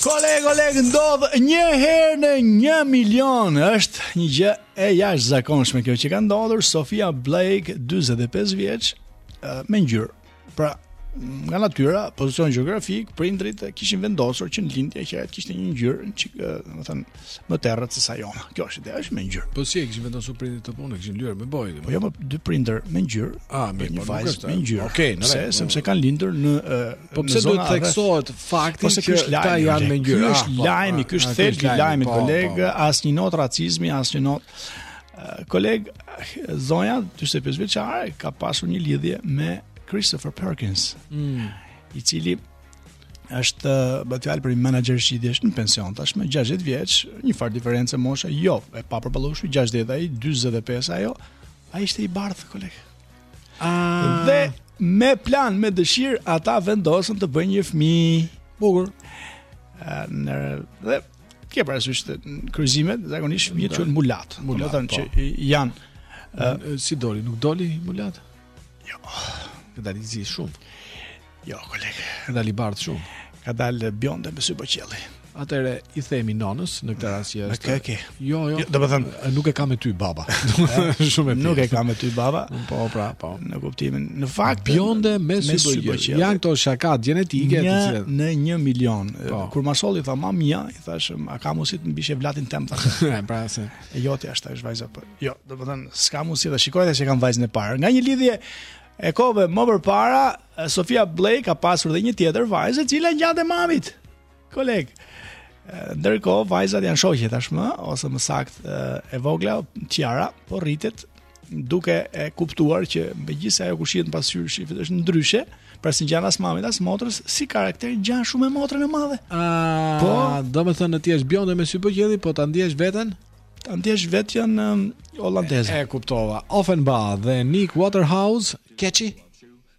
Koleg, koleg, ndodh një herë në një milion është një gjë e jashtëzakonshme kjo që ka ndodhur Sofia Blake, 25 vjeç, me ngjyrë Pra, nga natyra, pozicion gjeografik, prindërit e kishin vendosur që në lindje që ajo kishte një ngjyrë, që domethënë, më të errët sesa jona. Kjo është ideja, është me ngjyrë. Po si e kishin vendosur prindërit këtë punë, kishin lyer me bojë. Po jo, po dy prindër me ngjyrë. Ah, me një po, vajzë me ngjyrë. Okej, në rregull. Se sepse kanë lindur në Po pse duhet të theksohet fakti që ata janë me ngjyrë? Ky është ah, po, lajmi, ah, ky është ah, thelbi i lajmit, koleg, asnjë notë racizmi, asnjë notë Koleg, zonja, dyzet e pesë vjeçare, ka pasur një lidhje me Christopher Perkins, mm. i cili është bëhet fjalë për një menaxher shitjesh në pension, tashmë 60 vjeç, njëfarë diferencë moshe, jo e papërballueshme, 60 ai, 25 ajo, ai ishte i bardhë, koleg. A... Dhe me plan, me dëshirë, ata vendosën të bëjnë një fmi. Bukur. Në, dhe Ke parasysh te kryqëzimet, zakonisht fëmija që në mulat, mulat, mulat po. që janë... Uh, si doli, nuk doli mulat? Jo, ka dalë i zi shumë. Jo, koleg. Ka dalë i bardhë shumë. Ka dalë bjonde me sy bojëqielli. Atëherë i themi nonës në këtë rast që është. Okej. Jo, jo. jo Do të them, nuk e ka me ty baba. Shumë e Nuk e ka me ty baba. Po, pra, po. në kuptimin. Në fakt bjonde me sy bojëqielli. Janë këto shaka gjenetike të cilat në 1 milion. Po. Kur ma sollën tha mamaja, i thashë a ka mundësi të më bish evlatin tëm tha. pra se. E jotja është vajza po. Jo, domethënë s'ka mundësi ta shikoj se ç' kanë vajzën e parë. Nga një lidhje e kohëve më përpara Sofia Blake ka pasur dhe një tjetër vajzë e cila i ngjan mamit. Koleg, ndërkohë vajzat janë shoqe tashmë ose më saktë e vogla Tiara po rritet duke e kuptuar që megjithëse ajo kur shihet në pasqyrë shifet që është ndryshe, pra s'i ngjan as mamit as motrës, si karakter ngjan shumë me motrën e madhe. A, po, domethënë ti je bjonde me sy bojëqielli, po ta ndiesh veten? Ta ndiesh veten um, holandeze. E, e kuptova. Ofenbach dhe Nick Waterhouse, Katchi.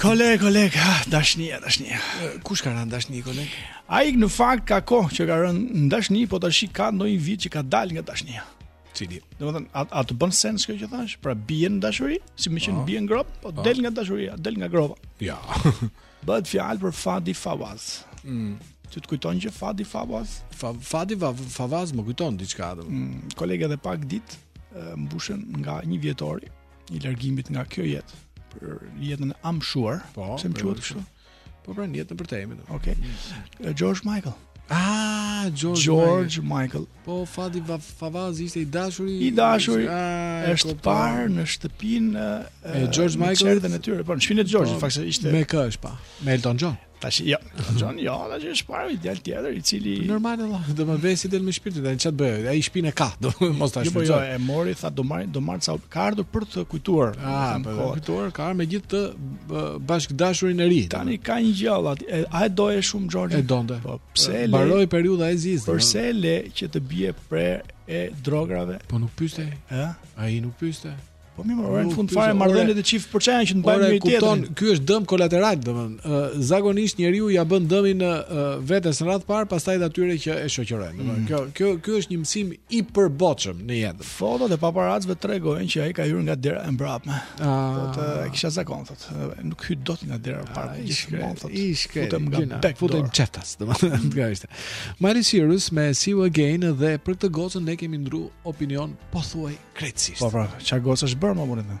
Koleg, koleg, ha, dashnia, dashnia. Kush ka rënë n'dashni, koleg? Ai në fakt ka kohë që ka rënë në dashni, po tash ka ndonjë vit që ka dalë nga dashnia. Cili? Domethënë, a, a të bën sens kjo që thashë? Pra bie në dashuri, si me qenë po. bie n'gropë, po, po del nga dashuria, del nga gropa. Ja. Bëhet fjalë për Fadi Fawaz. Mm. Ti të kujton gjë Fadi Fawaz? Fa, Fadi Fawaz më kujton diçka atë. Mm, koleg edhe pak ditë mbushen nga njëvjetori i largimit nga kjo jetë për jetën e amshuar, po, pse më quhet kështu? Po pra njet në përtejme. Okej. Okay. George Michael. Ah, George, George Michael. Michael. Po Fadi Favaz ishte i dashuri. I dashuri. Ah, është parë në shtëpinë e George Michael dhe në tyre. Po në shtëpinë e George, po, fakse ishte. Me kë është pa? Me Elton John. Tash jo, Elton John jo, tash është parë një djalë tjetër i cili po, normal valla, do më vesi deri në shpinë, ai çat bëj, ai shpinë ka, do mos ta shpjegoj. Jo, po jo, e mori, tha do marr, do marr sa ka ardhur për të kujtuar. Ah, për të kujtuar, ka ardhur me gjithë të bashkëdashurin e ri. Tani ka një gjë aty. A e doje shumë Xhorni? E donte. Po pse le? Mbaroi periudha e zisë. Përse e le që të bjerë pre e drograve? Po nuk pyste. Ë? Ai nuk pyste. Po më morën në fund fare marrëdhëniet e çift për ça i kanë që të bëjnë një tjetër. Kupton, ky është dëm kolateral, domethënë, zakonisht njeriu ja bën dëmin vetes në radh parë, pastaj atyre që e shoqërojnë. Domethënë, mm. kjo kjo ky është një mësim i përbotshëm në jetë. Fotot e paparacëve tregojnë që ai ka hyrë nga dera e mbrapme. Ah. Thotë, e kisha zakon, thotë. Nuk hy dot nga dera e parë, po gjithmonë, thotë. I shkret. Futem nga gjena, back futem door. fshehtas, domethënë mm. kjo ishte. Miley Cyrus me See You Again dhe për këtë gocën ne kemi ndru opinion pothuaj krejtësisht. Po pra, çfarë goce është bërë më vonë?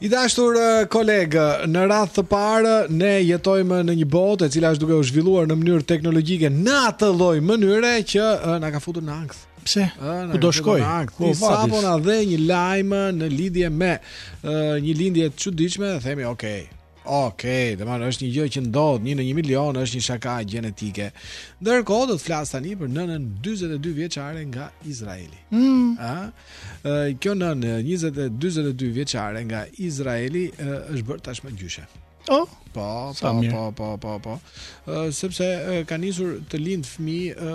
I dashur koleg, në radhë të parë ne jetojmë në një botë e cila është duke u zhvilluar në mënyrë teknologjike në atë lloj mënyre që na ka futur në ankth. Pse? Ku do shkoj? Ku po sapo na dhe një lajm në lidhje me uh, një lindje të çuditshme, themi, "Ok, Ok, domethënë, është një gjë që ndodh, një në një milion, është një shaka gjenetike. Ndërkohë, do të flas tani për nënën 42 vjeçare nga Izraeli. Mm. A? Kjo nënë 42 vjeçare nga Izraeli është bërë tashmë gjyshe. Oh, po, po, po, po, po, po. Sepse ka nisur të lindë fëmijë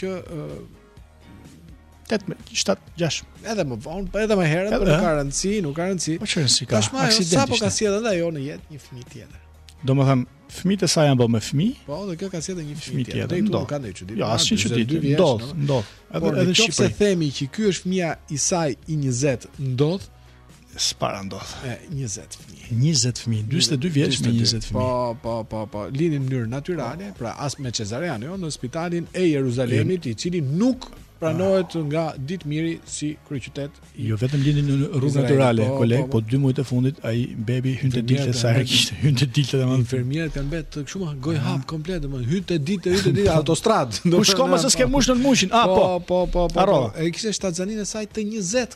që 8 7 6 edhe më vonë, po edhe më herët, por nuk ka rëndësi, nuk ka rëndësi. Po çfarë si ka? Tashmë ajo sapo ka sjellë edhe ajo në jetë një fëmijë tjetër. Domethënë, fëmijët e saj janë bërë me fëmijë. Po, dhe kjo ka sjellë një fëmijë tjetër. Aty nuk ka ndonjë çudi. Jo, asnjë çudi. Ndodh, ndodh. Edhe edhe nëse themi që ky është fëmia i saj i 20, ndodh s'para ndodh. E 20 fëmijë. 20 fëmijë, 42 vjeç me 20 fëmijë. Po, po, po, po. Lindi në mënyrë natyrale, pra as me cezarean, jo, në spitalin e Jeruzalemit, i cili nuk pranohet ah. nga Ditmiri si kryeqytet. Jo vetëm lindi në rrugë natyrale, po, koleg, po, po, po dy muajt e fundit ai bebi hynte dilte sa herë kishte, hynte dilte dhe infermierët kanë mbetur kështu goj ah. hap komplet, domethënë hynte dilte, hynte dilte autostradë. Ku shkon më se s'ke mush në mushin? Ah, po, po, po, po. E kishte shtatzaninë e saj të 20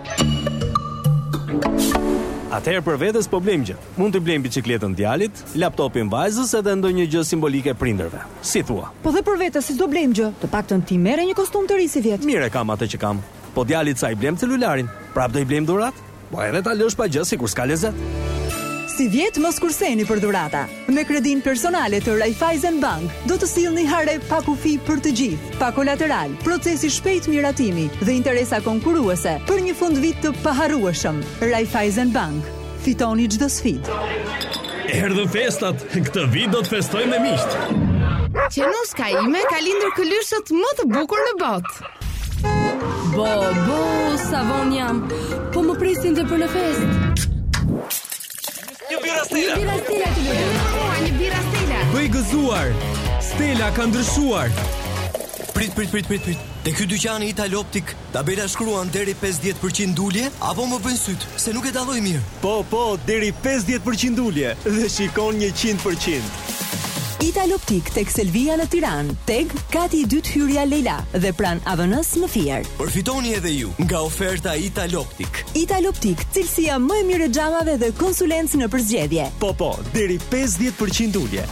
Atëherë për vete s'po blejmë gjë. Mund t'i blejmë biçikletën djalit, laptopin vajzës edhe ndonjë gjë simbolike prindërve. Si thua? Po dhe për vete si s'do blejmë gjë. Të paktën ti merre një kostum të ri sivjet. Mirë e kam atë që kam. Po djalit sa i blemë celularin? Prap do i blejmë dhuratë? Po edhe ta lësh pa gjë sikur s'ka lezet. Sivjet mos kurseni për dhurata. Me kredinë personale të Raiffeisen Bank do të sillni hare pa kufi për të gjithë, pa kolateral, proces i shpejtë miratimi dhe interesa konkurruese për një fundvit të paharrueshëm. Raiffeisen Bank, fitoni çdo sfidë. Erdhën festat, këtë vit do të festojmë me miqtë. Qenuska ime ka lindur këlyshët më të bukur në botë. Bo, bo, sa vonë jam, po më presin te për në festë. Një birra stela. Një birra stela të lutem. Një birra stela. Bëj gëzuar. Stela ka ndryshuar. Prit, prit, prit, prit, prit. Te ky dyqani Ital Optik, tabela shkruan deri 50% ulje, apo më bëjnë sytë, se nuk e dalloj mirë. Po, po, deri 50% ulje dhe shikon 100%. Italoptik tek Selvia në Tiranë, TEG kati i dytë hyrja Lejla dhe pranë AVN-së në Fier. Përfitoni edhe ju nga oferta Italoptik. Italoptik, cilësia më e mirë e xhamave dhe konsulencë në përzgjedhje. Po po, deri pesëdhjetë për qind ulje.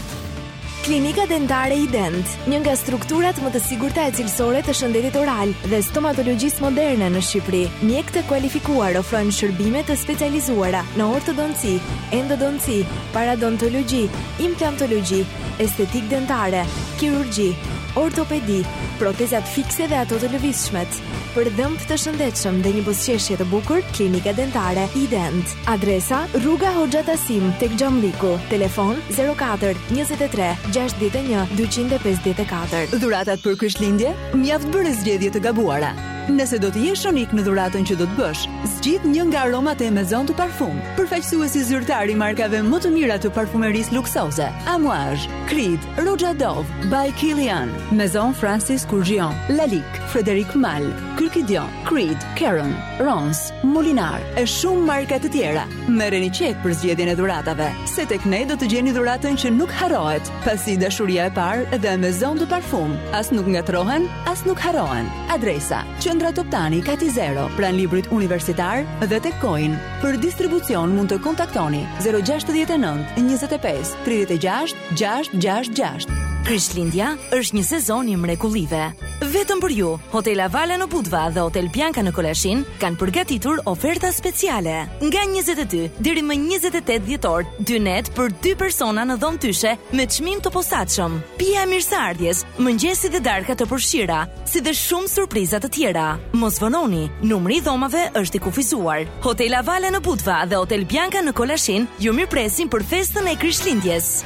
Klinika Dentare Ident, një nga strukturat më të sigurta e cilësore të shëndetit oral dhe stomatologjisë moderne në Shqipëri. Mjekë të kualifikuar ofrojnë shërbime të specializuara në ortodonci, endodonci, paradontologji, implantologji, estetikë dentare, kirurgji, ortopedi, protezat fikse dhe ato të lëvizshmet. Për dhëmbë të shëndetshëm dhe një buzëqeshje të bukur, Klinika Dentare Ident. Adresa, Rruga Hoxha Tasim, tek Xhamlliku. Telefon, 04 23 61 254. Dhuratat për Krishtlindje? Mjaft bëre zgjedhje të gabuara. Nëse do të jesh unik në dhuratën që do të bësh, zgjidh një nga aromat e Maison de Parfum, përfaqësuesi zyrtar i markave më të mira të parfumerisë luksoze: Amouage, Creed, Roja Dove, By Kilian, Maison Francis Kurkdjian, Lalique, Frederic Malle, Kurkdjian, Creed, Caron, Rance. Molinard e shumë marka të tjera. Merre një çek për zgjedhjen e dhuratave, se tek ne do të gjeni dhuratën që nuk harrohet, pasi dashuria e parë dhe Maison de Parfum as nuk ngatërrohen, as nuk harrohen. Adresa: Qendra Toptani Kati Zero, pranë librit universitar dhe tek Coin. Për distribucion mund të kontaktoni 069 25 36 666. Krishtlindja është një sezon i mrekullive. Vetëm për ju, Hotel Avala në Budva dhe Hotel Bianca në Kolashin kanë përgatitur oferta speciale. Nga 22 deri më 28 dhjetor, dy net për dy persona në dhomë dyshe me çmim të posaçëm. Pija e mirëseardhjes, mëngjesi dhe darka të përfshira, si dhe shumë surpriza të tjera. Mos vononi, numri i dhomave është i kufizuar. Hotel Avala në Budva dhe Hotel Bianca në Kolashin ju mirëpresin për festën e Krishtlindjes.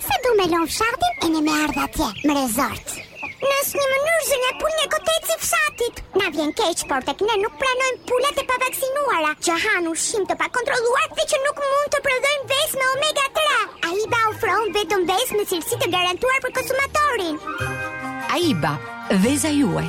Se du me lon fshatin e me ardhë atje, në rezort. Në asnjë mënyrë zë një pulë në kotec si fshatit. Na vjen keq, por tek ne nuk pranojmë pulat e pavaksinuara, që hanë ushqim të pakontrolluar dhe që nuk mund të prodhojnë vezë me omega 3. AIBA ofron vetëm vezë me cilësi të garantuar për konsumatorin. AIBA, veza juaj.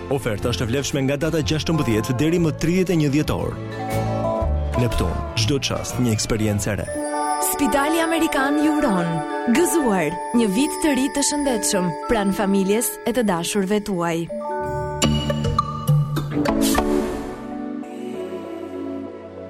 Oferta është e vlefshme nga data 16 deri më 31 dhjetor. Neptun, çdo çast një eksperiencë e re. Spitali Amerikan ju uron gëzuar një vit të ri të shëndetshëm pranë familjes e të dashurve tuaj.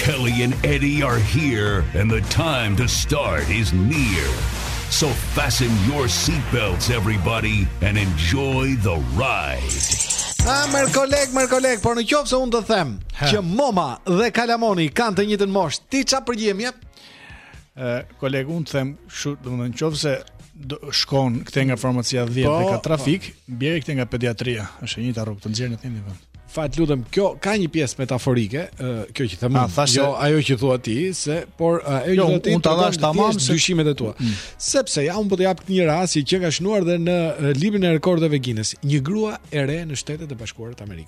Kelly and Eddie are here and the time to start is near. So fasten your seat belts everybody and enjoy the ride. Ah, mer koleg, mer koleg, por në qoftë se unë të them He. që Moma dhe Kalamoni kanë të njëjtën moshë, ti ça përgjigje më jep? Ë, koleg, unë të them, shih, domethënë, nëse do shkon këtej nga farmacia 10 po, dhe ka po. trafik, po. bjeri këtej nga pediatria, është e njëjta rrugë të nxjerr në të njëjtin vend. Po të lutem, kjo ka një pjesë metaforike, ë, kjo që them, ah, jo ajo që thua ti, se por ajo jo, që ti të kesh tamam dyshimet e tua. Mm. Sepse ja unë po të jap një rast që u shënua dhe në librin e rekordeve Guinness, një grua e re në Shtetet e Bashkuara të Amerikës.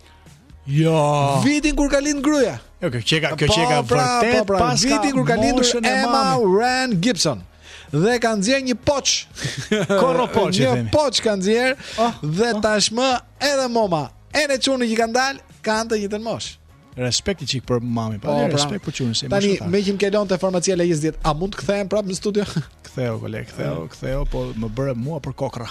Jo. Vitin kur ka lind gruaja. Jo, kjo qeka, kjo po, qeka pra, vërtet po, pra, pas vitin kur ka lindur Emma Ren Gibson dhe ka nxjerr një poç. Goxha poç e themi. Një poç ka nxjerr oh, dhe oh. tashmë edhe moma edhe çuni që kanë dal, kanë të njëjtën moshë. Respekt i çik për mami, po, po pra, respekt për çunën se më shumë. Tani meqë më ke lënë te farmacia la 10, a mund të kthehem prapë në studio? Ktheu koleg, ktheu, ktheu, po më bëre mua për kokrra.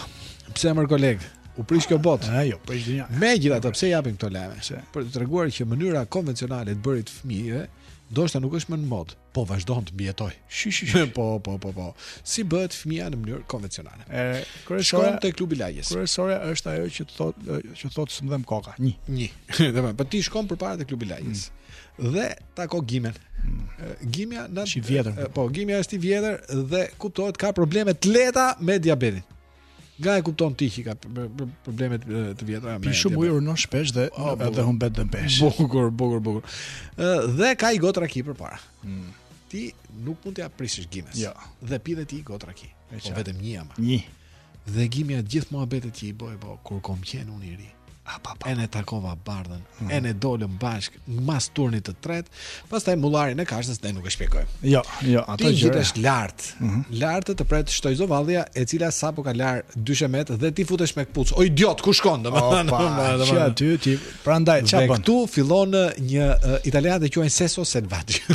Pse mër koleg? U prish kjo botë. Ah, u prish dynjaja. Megjithatë, pse japim këto lajme? Se për të treguar që mënyra konvencionale e të bërit fëmijëve ndoshta nuk është më në modë, po vazhdon të mbijetojë. Shi shi. po, po, po, po. Si bëhet fëmia në mënyrë konvencionale? Ë, kryesore te klubi lagjes. Kryesore është ajo që thotë që thotë se m'dhem koka. Një. Një. Domethënë po ti shkon përpara te klubi lagjes. Mm. Dhe takon Gimen. Mm. Gimja është i vjetër. Po, Gimja është i vjetër dhe kuptohet ka probleme të lehta me diabetin. Nga e kupton ti që ka probleme të vjetra me. Pi shumë ujë urinon shpesh dhe oh, edhe humbet dhe peshë. Bukur, bukur, bukur. Dhe ka i gotë raki përpara. Mm. Ti nuk mund t'ia prishësh Gimes. Jo. Dhe pi dhe ti i gotë raki. Po vetëm një ama. Një. Dhe Gimja gjithë muhabetet që i bëj po kur kom qenë unë i ri. E ne takova Bardhën, mm -hmm. e ne dolëm bashk mas turnit të tret, pastaj mullarin e kashtës dhe nuk e shpjegoj. Jo, jo, ato gjëre. Ti gjithë është larë, mm -hmm. lartë të pret shtojzovallja e cila sapo ka larë dyshemetë dhe ti futesh me këpucë. O idiot, ku shkon? Dhe Opa, dhe që aty, ti, prandaj, që bënë? Dhe këtu fillon një uh, italianët e quajnë sesso selvatico.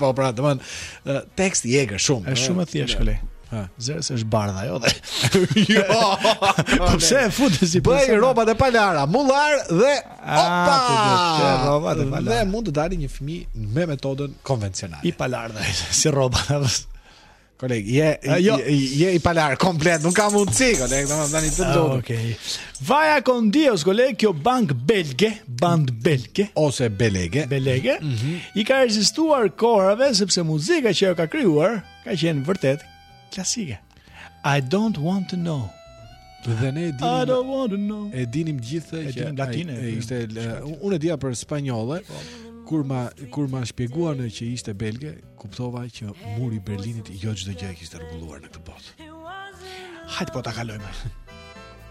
po, pra, dhe tekst i egrë shumë. E shumë e thjeshtë, Se është Bardha, jo dhe Jo Po pse e fut si përse Bëj robat e palara Mullar dhe ah, Opa Bëj robat e palara Dhe mund të dali një fëmi me metodën konvencionale I palarë dhe Si robat e vës Koleg, je, uh, jo. je, je i palarë komplet, nuk ka mundësi, koleg, domethënë të ah, ndodhë. Okay. Vaya Con Dios, koleg, kjo bank belge, band belge, ose belege, belege mm -hmm. i ka rezistuar kohërave, sepse muzika që ajo ka krijuar, Ka qenë vërtet klasike. I don't want to know. Dhe ne e dinim I don't want to know. E dinim gjithë që e dinim latine. E, e ishte unë e dija për spanjolle. Po. Kur ma kur ma shpjeguan që ishte belge, kuptova që muri i Berlinit jo çdo gjë e kishte rregulluar në këtë botë. Hajt pra ta kalojmë.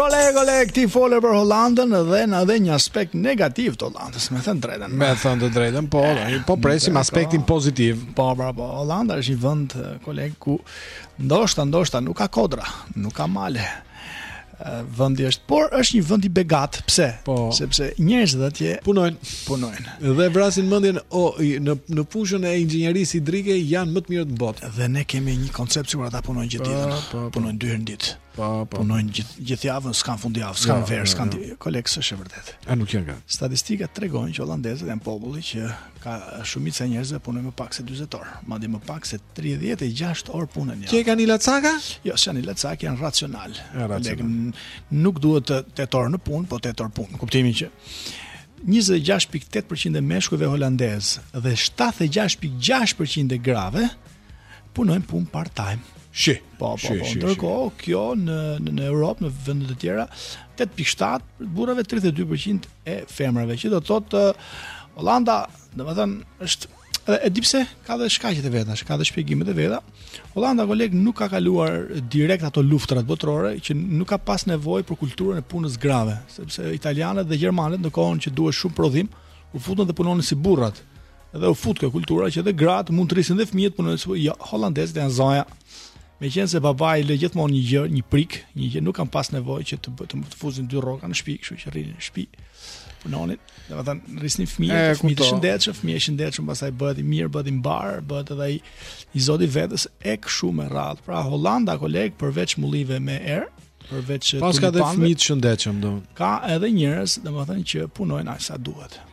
Koleg, koleg, ti fole për Hollandën dhe na dhe një aspekt negativ të Hollandës, me thënë drejtën. Me thënë të drejtën, po, dhe, po presim aspektin pozitiv. Po, pra, po, Hollanda është një vënd, koleg, ku ndoshta, ndoshta, nuk ka kodra, nuk ka male. vendi është, por është një vend i begat. Pse? Po. Sepse njerëzit atje punojnë, punojnë. Dhe vrasin mendjen o në në fushën e inxhinierisë hidrike janë më të mirët në botë. Dhe ne kemi një koncept sikur ata punojnë gjithë ditën. Po, po, po. Punojnë dy herë në ditë. Po, po. Punojnë gjithë gjithë javën, s'kan fundjavë, s'kan jo, verë, jo, s'kan jo. koleg, s'është e vërtetë. A nuk janë kanë. Statistikat tregojnë që holandezët janë populli që Ka shumica e njerëzve punojnë më pak se 40 orë, madje më pak se 36 orë punë në javë. Qenkan ilacaka? Jo, s'janë ilacaka, janë racionalë. Ja, racional. Nuk duhet të tetë orë në punë, po tetë orë punë. Kuptimin që 26.8% e meshkujve holandezë dhe 76.6% e grave Punojnë punë part time. Shi. Po, po, po. Ndërkohë, kjo në në, në Europë, në vende të tjera, 8.7 e burrave, 32% e femrave, që do të thotë Holanda, domethënë është edhe e di pse ka dhe shkaqet e veta, ka dhe shpjegimet e veta. Holanda koleg nuk ka kaluar direkt ato luftrat botërore që nuk ka pas nevojë për kulturën e punës grave, sepse italianët dhe gjermanët në kohën që duhej shumë prodhim, u futën dhe punonin si burrat Dhe u fut kjo kultura që dhe gratë mund të rrisin dhe fëmijët punonin si burrat. Jo, holandezet janë zonja. Meqenëse babai lë gjithmonë një gjë, një prikë, një gjë nuk kanë pas nevojë që të të, të fusin dy rroga në shtëpi, kështu që rrinin në shtëpi. Punonin, domethënë rrisnin fëmijët, fëmijë të shëndetshëm, fëmijë i shëndetshëm, pastaj bëhet i mirë, bëhet i mbarë, bëhet edhe ai i zoti i vetes e kështu me radhë. Pra Holanda koleg përveç mullive me erë, përveç Paska dhe fëmijë të shëndetshëm, domethënë. Ka edhe njerëz, domethënë që punojnë aq sa duhet.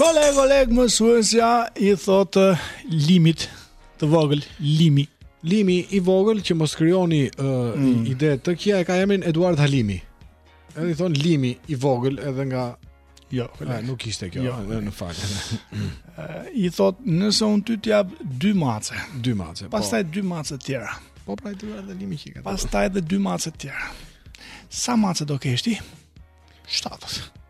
Koleg, koleg, mësuesja i thotë Limit të vogël, Limi. Limi i vogël që mos krijoni uh, mm. ide të këqija, e ka emrin Eduard Halimi. Edhe i thonë Limi i vogël edhe nga Jo, koleg. nuk ishte kjo, jo, edhe në fakt. I thotë, nëse unë ty të jap dy mace, dy mace. Po. Pastaj po. dy mace të tjera. Po pra i duhet edhe Limi që ka. Pastaj edhe dy mace të tjera. Sa mace do kesh ti? 7.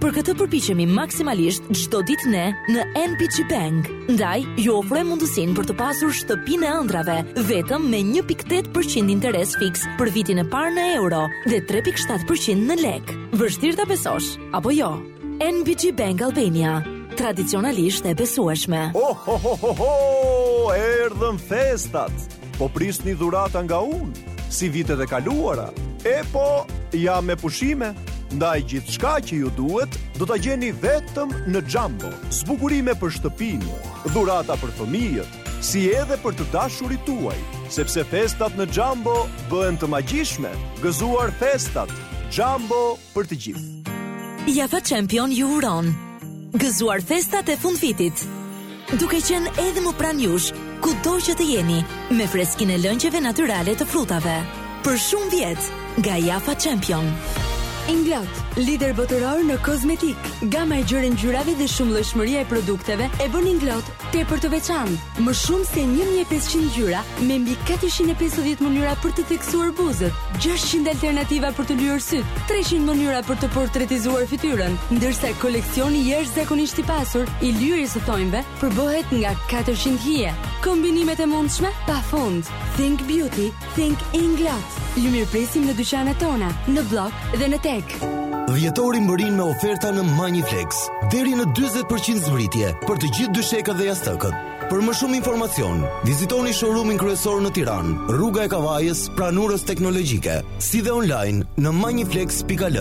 Për këtë përpiqemi maksimalisht çdo ditë ne në NBG Bank. Ndaj, ju ofrojmë mundësinë për të pasur shtëpinë e ëndrrave vetëm me 1.8% interes fiks për vitin e parë në euro dhe 3.7% në lek. Vështirë ta besosh, apo jo? NBG Bank Albania, tradicionalisht e besueshme. Oh, oh, oh, oh, oh, erdhën festat! Po prisni dhurata nga unë, si vitet e kaluara. E po, jam me pushime, ndaj gjithçka që ju duhet do ta gjeni vetëm në Jumbo. Zbukurime për shtëpinë, dhurata për fëmijët, si edhe për të dashurit tuaj, sepse festat në Jumbo bëhen të magjishme. Gëzuar festat, Jumbo për të gjithë. Jaffa Champion ju uron gëzuar festat e fundvitit. Duke qenë edhe më pranë jush, kudo që të jeni, me freskinë e lëngjeve natyrale të frutave. Për shumë vjet, nga Jaffa Champion. Inglot, lider botëror në kozmetikë. Gama e gjerë e ngjyrave dhe shumëllojshmëria e produkteve e bën Inglot Tepër të veçantë, më shumë se 1500 ngjyra me mbi 450 mënyra për të theksuar buzët, 600 alternativa për të lyer sytë, 300 mënyra për të portretizuar fytyrën, ndërsa koleksioni jashtëzakonisht i pasur i lyerjes së thonjve përbohet nga 400 hije. Kombinimet e mundshme pa fund. Think Beauty, Think Inglot. Ju mirëpresim në dyqanet tona, në Bllok dhe në TEG. Dhjetori mbërrin me oferta në Magniflex, deri në 40% zbritje për të gjithë dyshekët dhe jastëkët. Për më shumë informacion, vizitoni showroomin kryesor në Tiranë, Rruga e Kavajës, pranë Urës Teknologjike, si dhe online në magniflex.al.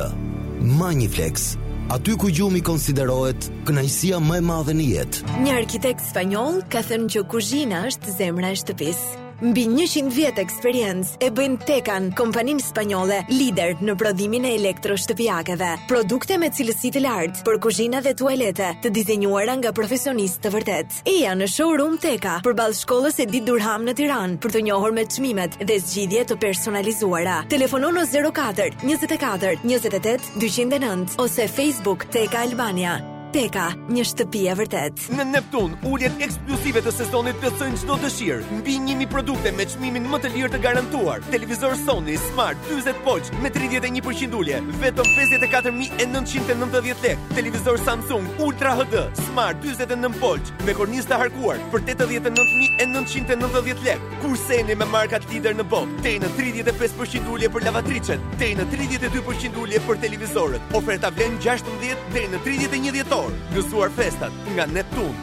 Magniflex, aty ku gjumi konsiderohet kënaqësia më e madhe në jetë. Një arkitekt spanjoll ka thënë që kuzhina është zemra e shtëpisë. Mbi 100 vjet eksperiencë e bëjnë Tekan, kompaninë spanjolle, lider në prodhimin e elektroshtëpiakeve. Produkte me cilësi të lartë për kuzhina dhe tualete, të dizenjuara nga profesionistë të vërtetë. Eja në showroom Teka, përballë shkollës Edit Durham në Tiranë, për t'u njohur me çmimet dhe zgjidhje të personalizuara. Telefono në 04 24 28 209 ose Facebook Teka Albania. Teka, një shtëpi e vërtetë. Në Neptun, uljet ekskluzive të sezonit plotësojnë çdo dëshirë. Mbi 1000 produkte me çmimin më të lirë të garantuar. Televizor Sony Smart 40 polç me 31% ulje, vetëm 54990 lekë. Televizor Samsung Ultra HD Smart 49 polç me kornizë të harkuar për 89990 lekë. Kurseni me markat lider në botë, deri në 35% ulje për lavatriçet, deri në 32% ulje për televizorët. Oferta vlen 16 deri në 31 dhjetor. Gëzuar festat nga Neptun.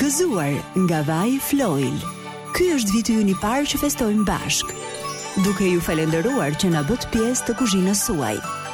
Gëzuar nga vaj Floil. Ky është viti ynë i parë që festojmë bashkë, duke ju falënderuar që na bëtë pjesë të kuzhinës suaj.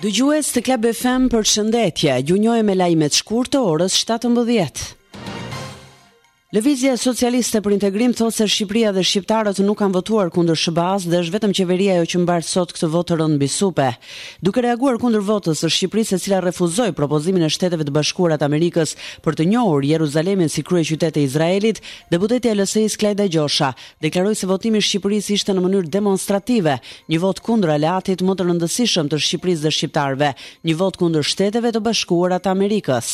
Dëgjues të Club FM përshëndetje. Ju njohim me lajmet shkurt të orës 17. Lëvizja Socialiste për Integrim thotë se Shqipëria dhe shqiptarët nuk kanë votuar kundër SHBA-s dhe është vetëm qeveria ajo që mbart sot këtë votë të rëndë mbi supe. Duke reaguar kundër votës së Shqipërisë, e cila refuzoi propozimin e Shteteve të Bashkuara të Amerikës për të njohur Jeruzalemin si kryeqytet të Izraelit, deputetja e LSI-së Klajda Gjosha deklaroi se votimi i Shqipërisë ishte në mënyrë demonstrative, një votë kundër aleatit më të rëndësishëm të Shqipërisë dhe shqiptarëve, një votë kundër Shteteve të Bashkuara të Amerikës.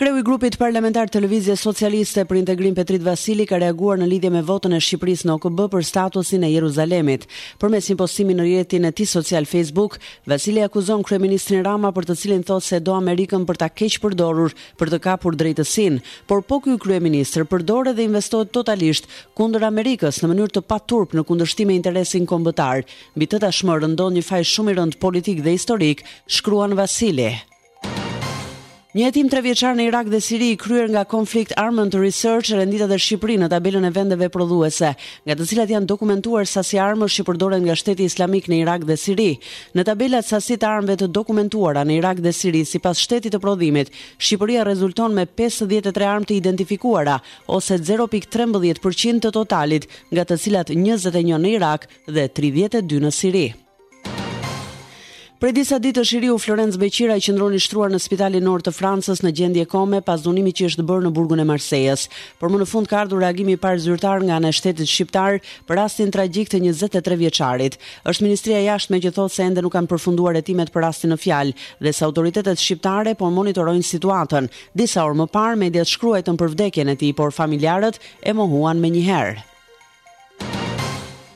Kreu i grupit parlamentar të Lëvizjes Socialiste për Integrim Petrit Vasili ka reaguar në lidhje me votën e Shqipërisë në OKB për statusin e Jeruzalemit. Përmes një postimi në rrjetin e tij social Facebook, Vasili akuzon kryeministrin Rama për të cilin thotë se e do Amerikën për ta keqpërdorur për të kapur drejtësinë, por po ky kryeministër përdoret dhe investohet totalisht kundër Amerikës në mënyrë të paturp në kundërshtim me interesin kombëtar. Mbi të tashmë rëndon një faj shumë i rëndë politik dhe historik, shkruan Vasili. Një hetim trevjeçar në Irak dhe Siri i kryer nga Conflict Armament Research rendit edhe Shqipërinë në tabelën e vendeve prodhuese, nga të cilat janë dokumentuar sasi armësh që përdoren nga Shteti Islamik në Irak dhe Siri. Në tabelat sasitë e armëve të dokumentuara në Irak dhe Siri sipas shtetit të prodhimit, Shqipëria rezulton me pesëdhjetë e tre armë të identifikuara, ose zero pikë trembëdhjetë për qind të totalit, nga të cilat njëzet e një në Irak dhe tridhjetë e dy në Siri. Prej disa ditësh i riu Florenc Beqiraj qëndron i shtruar në spitalin Nord të Francës në gjendje kome pas dhunimit që i është bërë në burgun e Marsejës. Por më në fund ka ardhur reagimi i parë zyrtar nga ana e shtetit shqiptar për rastin tragjik të 23 vjeçarit. Është Ministria e Jashtme që thotë se ende nuk kanë përfunduar hetimet për rastin në fjalë dhe se autoritetet shqiptare po monitorojnë situatën. Disa orë më parë, mediat shkruajtën për vdekjen e tij, por familjarët e mohuan menjëherë.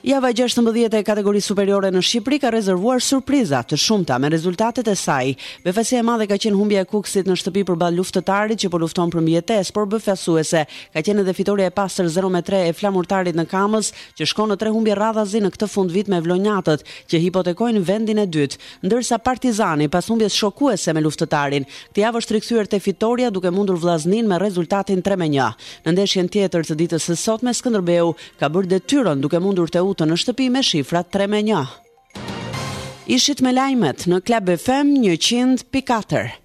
Java e gjashtëmbëdhjetë e Kategorisë Superiore në Shqipëri ka rezervuar surpriza të shumta me rezultatet e saj. Befasia e madhe ka qenë humbja e Kukësit në shtëpi përballë Luftëtarit që po lufton për mbijetesë, por befasuese ka qenë edhe fitorja e pastër zero me tre e Flamurtarit në Kamëz, që shkon në tre humbje radhazi në këtë fundvit me vlonjatët, që hipotekojnë vendin e dytë, ndërsa Partizani, pas humbjes shokuese me Luftëtarin, këtë javë është rikthyer te fitorja duke mundur Vllazninë me rezultatin tre me një. Në ndeshjen tjetër të ditës së sotme Skënderbeu ka bërë detyrën duke mundur Teutën në shtëpi me shifrat tre me një. Ishit me lajmet në Club FM 100.4.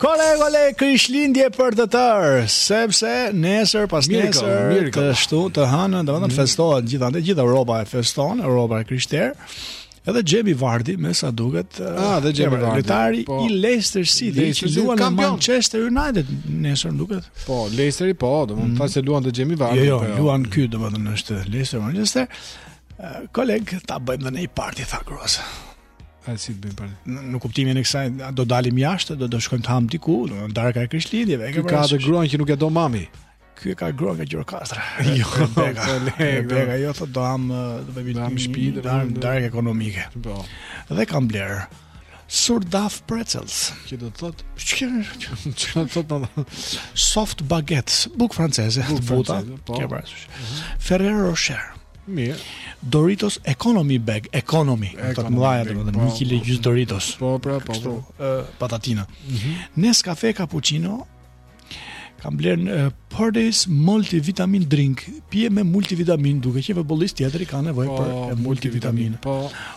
Koleg, koleg, Krishtlindje për të tërë, sepse nesër, pasnesër, të shtunë, të hënë, domethënë mm. festohet gjithandej, gjithë Europa e feston, Europa e krishterë, Edhe Jamie Vardy, me sa duket, ah, dhe Jamie Vardy, lojtari po, i Leicester City, që luan me Manchester United nesër duket. Po, Leicesteri po, domethënë mm. thashë se luan dhe Jamie Vardy. Jo, jo, po jo. luan ky domethënë është Leicester Manchester. Koleg, ta bëjmë dhe ne një parti, tha Kroos. A si të bëjmë parti, në kuptimin e kësaj do dalim jashtë, do do shkojmë të hamë diku, domethënë darka e Krishtlindjeve. Ky ka dhe gruan që nuk e do mami. Ky e ka gruan nga Gjirokastra. Jo, Bega. Bega jo thotë do hamë do bëjmë në shtëpi, do hamë darkë ekonomike. Po. Dhe ka blerë. Sourdough pretzels, që do të thotë, çfarë do të thotë më Soft baguettes, bukë franceze, bukë të buta, po. Ke parasysh. Mhm. Ferrero Rocher. Mirë. Doritos Economy Bag, Economy, këto të mëdha ato, domethënë Doritos. Po, pra, po. Kështu, po. patatina. Mm -hmm. Nescafe cappuccino ka blerë uh, Purdey's multivitamin drink, pije me multivitamin, duke qenë futbollist tjetri ka nevojë po, për multivitamin. Po.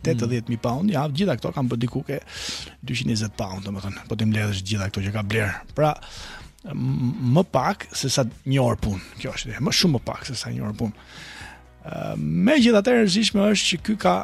80.000 mm. pound në javë, gjitha këto kanë bërë diku te 220 pound, domethënë, po t'i mbledhësh gjitha këto që ka blerë. Pra, më pak se sa një orë punë. Kjo është ide, me shumë më pak se sa një orë punë. Megjithatë e rëndësishme është që ky ka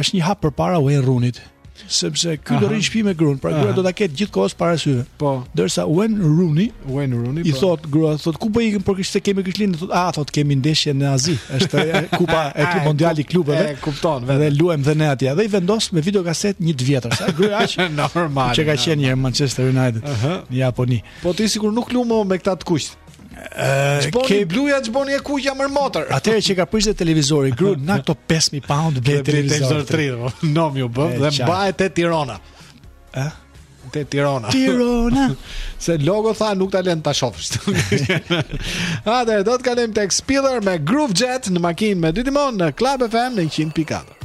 është një hap përpara Wayne Rooneyt sepse ky do rrijë në shpi me gruan pra gruaja do ta ketë gjithë kohës para syve po. ndërsa Wayne Rooney Wayne Rooney. I po. thotë gruaja, thotë ku po ikim për kishë se kemi Krishtlindje, thotë a thotë kemi ndeshje në Azi, është kupa e klub mondiali klubeve. E kupton vetë. Dhe luajmë dhe ne atje. Dhe i vendos me videokaset një të vjetër, se gruaja aq normal. Që ka qenë një Manchester United uh -huh. në Japoni. Po ti sikur nuk luani me këta të kuqtë. Ç'bëni ke... bluja, ç'bëni e kuqja moj motër. Atëherë qenka prishë televizori, gru na këto 5000 pound bli televizor. Televizor 3, nami u bë dhe mbahet te Tirana. Ë? te Tirana. Tirana. Se logo tha nuk ta lën ta shofsh. Atëherë do të kalojmë tek Spiller me Groove Jet në makinë me dy timon në Club FM në 100.4.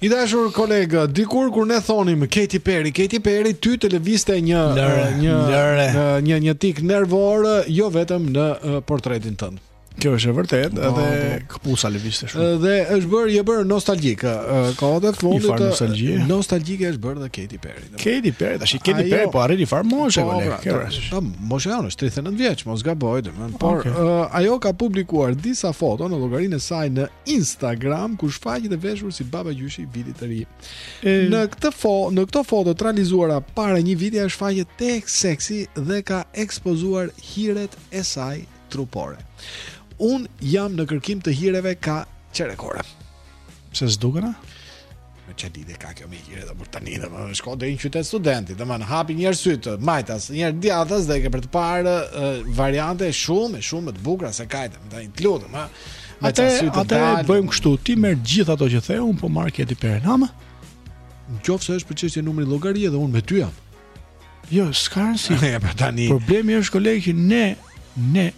I dashur koleg, dikur kur ne thonim Katy Perry, Katy Perry, ty të lëvizte një, eh, një, një eh, një një tik nervor eh, jo vetëm në portretin tënd. Kjo është e vërtetë, no, po, edhe po. këpuca lëvizte shumë. Dhe është bërë, je bërë nostalgjik. Kohët e fundit të nostalgjisë. Nostalgjike është bërë dhe Katy Perry. Katy Perry, tash Katy Perry po arrin një farë moshe po, pra, kjo është. Po, moshe janë 39 vjeç, mos gaboj, domethënë. Por ajo ka publikuar disa foto në llogarinë e saj në Instagram ku shfaqet e veshur si baba gjyshi i vitit të ri. E... Në këtë fo, në këto foto të realizuara para një viti ajo shfaqet tepër seksi dhe ka ekspozuar hiret e saj trupore. Un jam në kërkim të hireve ka çerekore. Pse s'duken? Po ça lidhje ka kjo me hire de për tani domethënë shko deri në qytet studenti Domethënë hapi një herë sytë, majtas, një herë djathtas dhe ke për të parë uh, variante shumë, shumë të bukura se Katy Domethënë tani të lutem, më me të sytë të dalë Atëherë bëjmë kështu, ti merr gjithë ato që the, unë po marr Katy Perry-n ama Në qofë se është për çështje numri llogarie dhe unë me ty jam Jo, s'ka rëndësi ja, pra tani... Problemi është koleg që ne, ne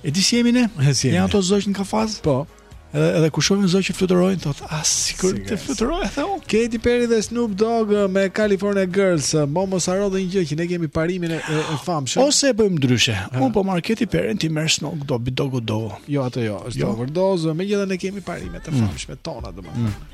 E di si jemi ne? Si jemi ne? Si ata zogj në kafaz? Po Edhe edhe kur shohin zogjtë që fluturojnë thotë, ah sikur të fluturojë edhe unë. Katy Perry dhe Snoop Dogg uh, me California Girls. Uh, Mo mos harro dhe një gjë që ne kemi parimin e, e, e famshëm. Ose e bëjmë ndryshe. Unë po marr Katy Perry ti merr Snoop Dogg Dogg Dogg. Jo atë jo, është jo. overdose, megjithatë ne kemi parimet e mm. famshme tona domethënë. Mm.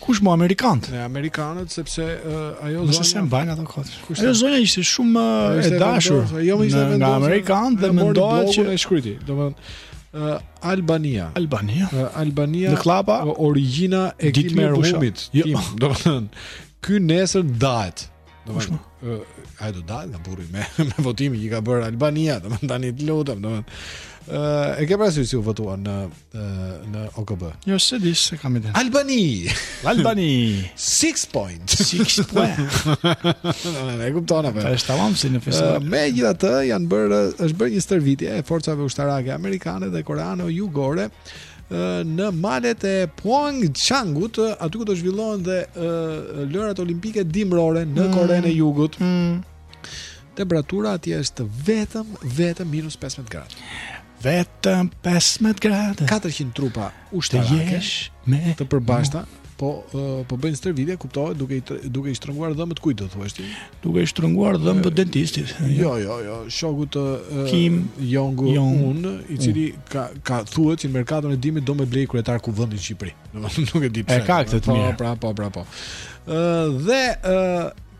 Kush mo amerikanët? Ne amerikanët sepse uh, ajo zonja se mbajnë ato kot. Kush ajo zonja ishte shumë uh, e dashur. Jo më ishte vendosur. Nga amerikanët dhe mendohet që e shkruajti. Domethënë uh, Albania. Albania. Uh, Albania. Në klapa uh, origjina e Kim Mehmetit. Jo. Domethënë ky nesër dahet. Domethënë, ai do dal nga burgu me me votimin që ka bërë Albania, domethënë tani të lutem, domethënë Ë, e ke parasysh si u votua në në OKB? Jo, s'e di s'e kam idenë. Albani. Albani 6 point. 6 point. E kupton apo. Është tamam si në festival. Uh, Megjithatë janë bërë është bërë një stërvitje e forcave ushtarake amerikane dhe koreane jugore në malet e Pyeongchang-ut, aty ku do zhvillohen dhe lojërat olimpike dimrore në mm. Korenë e Jugut. Mm. Temperatura atje është vetëm vetëm minus 15 gradë. Vetëm 15 gradë. 400 trupa ushtarake me të përbashkëta. Po po bëjnë stërvitje, kuptohet, duke duke i shtrënguar dhëmbët kujt do thuash ti? Duke i shtrënguar dhëmbët të dentistit. Jo, jo, jo, shokut të Kim Jong Un, i cili mm. ka ka thuhet që në merkaton e dimit do me blej kryetar Kuvendi në Shqipëri. Domethënë nuk e di pse. E ka këtë të po, mirë. Po, po, po, po. Ë dhe ë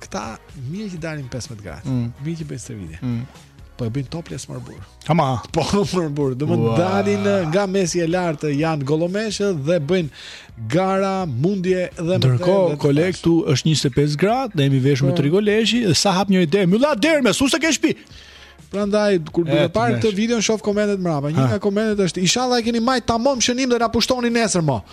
këta mirë që dalin 15 gradë. Mm. Mirë që bëjnë stërvitje. Mm. Po e bëjnë topless më burr. Ama, po më burr. Domethënë dalin nga mesi e lart janë gollomesh dhe bëjnë gara, mundje dhe më tepër. Ndërkohë koleg këtu është 25 gradë, ne jemi veshur me po. triko leshi dhe sa hap njëri derën, mbylle derën se s'ke shtëpi. Prandaj kur duke parë këtë video shoh komentet mbrapa. Një nga komentet është inshallah e keni majt tamam shënim dhe na pushtoni nesër more.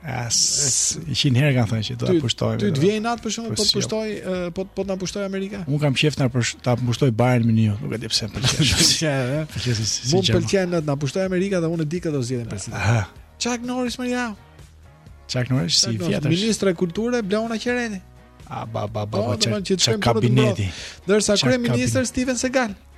Ah, njëqind herë kanë thënë që do ta pushtojmë. Ty të vjen inat për shkak po të jo. pushtoj, po po na pushtoi Amerika. Un kam qejf na pushtojë Bayern Munich, nuk e di pse më pëlqen. Mua më pëlqen të na pushtojë Amerika dhe unë e di kë do zgjedhim president. Ha. Chuck Norris më ja. Chuck Norris si vjetër. Ministre e Kulturës Bleona Qerreti. A ba ba ba ba. Po, që të shkojmë në kabineti. Ndërsa kryeministër Steven Seagal.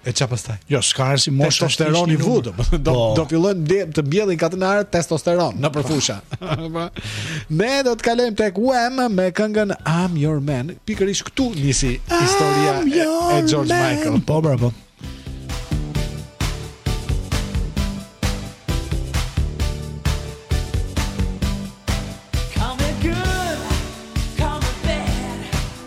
E ça pastaj? Jo, s'ka arsye mosha. Testosteron i vutë, do po. do fillojnë dhe të mbjellin katunarët testosteron nëpër fusha. ne do të kalojmë tek Wham me këngën I'm Your Man. Pikërisht këtu nisi historia e George Michael. Po, bravo. Po.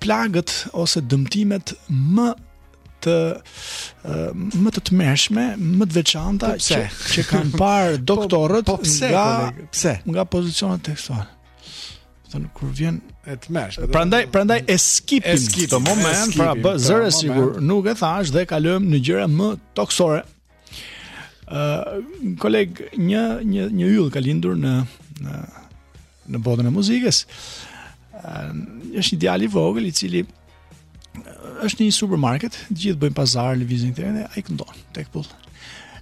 plagët ose dëmtimet më të më të tmerrshme, më të veçanta po që, që kanë parë po, doktorët po, po pse, nga koleg, pse? nga pozicionet seksuale. Thon kur vjen e tmerrshme. Prandaj prandaj e skipim e skip, këtë moment, pra po zëre sikur nuk e thashë dhe kalojmë në gjëra më tokësore. Ë uh, koleg, një një një yll ka lindur në në në botën e muzikës. Është një djalë i vogël i cili është në një supermarket, gjithë bëjnë pazar, lëvizin këtu dhe ai këndon te pulli.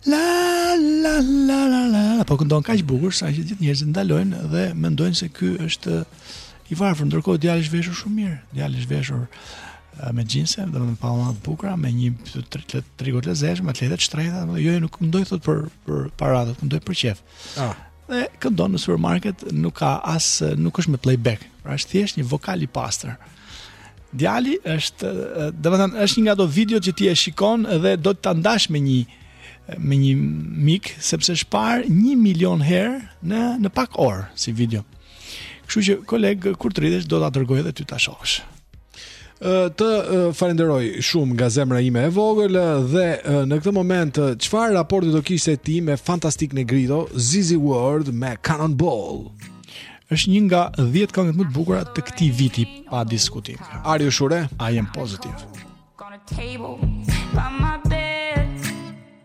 La la la la la. Po këndon kaq bukur sa që gjithë njerëzit ndalojnë dhe mendojnë se ky është i varfër, ndërkohë djali është veshur shumë mirë. Djali është veshur me xhinse, domethënë pantallona të bukura, me një triko të lezetshme, atlete të shtrenjta, dhe jo, jo nuk këndoj thotë për për paratë, këndoj për qejf. Ah. Dhe këndon në supermarket nuk ka as nuk është me playback, pra është thjesht një vokal i pastër. Djali është, domethënë është një nga ato video që ti e shikon dhe do ta ndash me një me një mik sepse është parë 1 milion herë në në pak orë si video. Kështu që koleg kur të rritesh do ta dërgoj edhe ty ta shohësh. të falenderoj shumë nga zemra ime e vogël dhe në këtë moment çfarë raporti do kishte ti me Fantastic Negrito, ZZ Ward me Cannonball? Është një nga 10 këngët më të bukura të këtij viti pa diskutim. Are you sure? I am positive. Gonna table by my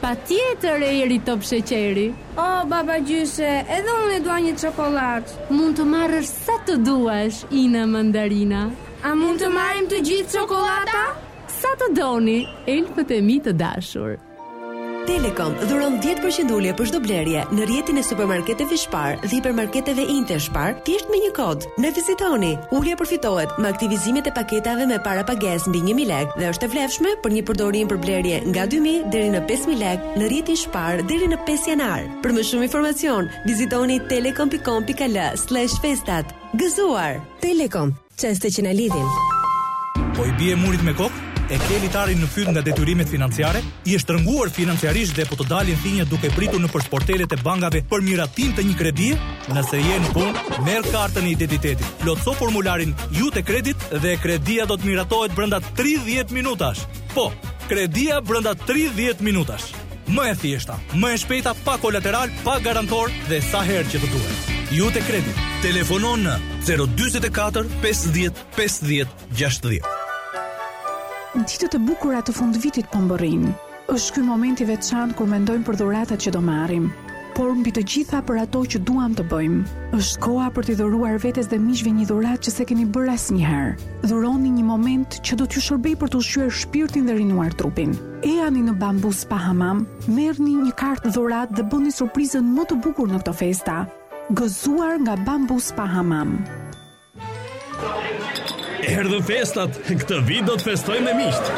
Patjetër Eri top sheqeri. Oh babagjysh edhe unë e dua një çokollatë. Mund të marrësh sa të duash Ina mandarina. A mund të marrim të gjithë çokollata? Sa të doni, elfët e mi të dashur. Telekom dhuron dhjetë për qind ulje për çdo blerje në rrjetin e supermarketeve Spar dhe hipermarketeve Interspar thjesht me një kod. Na vizitoni! Ulja përfitohet me aktivizimet e paketave me parapagesë mbi një mijë lekë dhe është e vlefshme për një përdorim për blerje nga dy mijë deri në pesë mijë lekë në rrjetin Spar deri në pesë janar. Për më shumë informacion, vizitoni telekom.com.al/festat. Gëzuar! Telekom, çaste që na lidhin. Po i bie murit me kokë? E ke litarin në fyt nga detyrimet financiare? Je shtrënguar financiarisht dhe po të dalin thinjët duke pritur nëpër sportelet e bankave për miratim të një kredie? Nëse je në punë, merr kartën e identitetit, plotëso formularin Iute Credit dhe kredia do të miratohet brenda 30 minutash. Po, kredia brenda 30 minutash. Më e thjeshta, më e shpejta, pa kolateral, pa garantor dhe sa herë që të duhet. Iute Credit, telefono në 044 50 50 60. Ditët e bukura të fundvitit po mbërrijnë. Është ky moment i veçantë kur mendojmë për dhuratat që do marrim, por mbi të gjitha për ato që duam të bëjmë. Është koha për t'i dhuruar vetes dhe miqve një dhuratë që s'e keni bërë asnjëherë. Dhuroni një moment që do t'ju shërbejë për të ushqyer shpirtin dhe rinuar trupin. Ejani në Bamboo Spa Hamam, merrni një kartë dhuratë dhe bëni surprizën më të bukur në këto festa. Gëzuar nga Bamboo Spa Hamam. Erdhën festat, këtë vit do të festojmë me miqtë.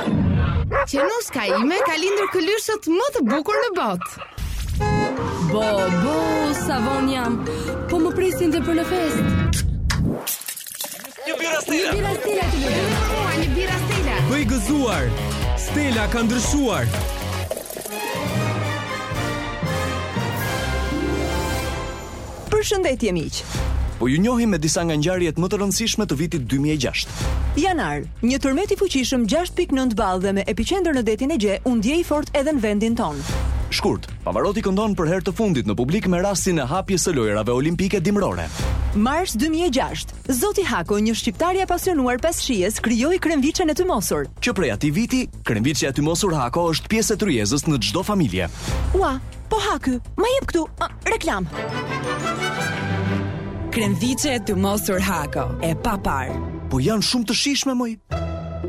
Qenuska ime ka lindur këlyshët më të bukur në botë. Bo, bo, sa vonë jam. Po më presin dhe për në festë. Një birra Stela. Një birra Stela të lutem. Një birra Stela. Bëj gëzuar. Stela ka ndryshuar. Përshëndetje miq! Po ju njohim me disa nga ngjarjet më të rëndësishme të vitit dy mijë e gjashtë. Janar, Një tërmet i fuqishëm gjashtë pikë nëntë ballë dhe me epiqendër në detin Egje u ndjej fort edhe në vendin tonë. Shkurt, Pavarotti këndon për herë të fundit në publik me rastin e hapjes së Lojërave Olimpike Dimërore. Mars dy mijë e gjashtë, Zoti Hako, një shqiptar i apasionuar pas shijes, krijoi kremviçen e tymosur. Që prej atij viti, Kremviçja e tymosur Hako është pjesë e tryezës në çdo familje. Ua, po Haky, më jep këtu uh, reklam. Kremviçe e tymosur Hako e paparë. Po janë shumë të shijshme moj.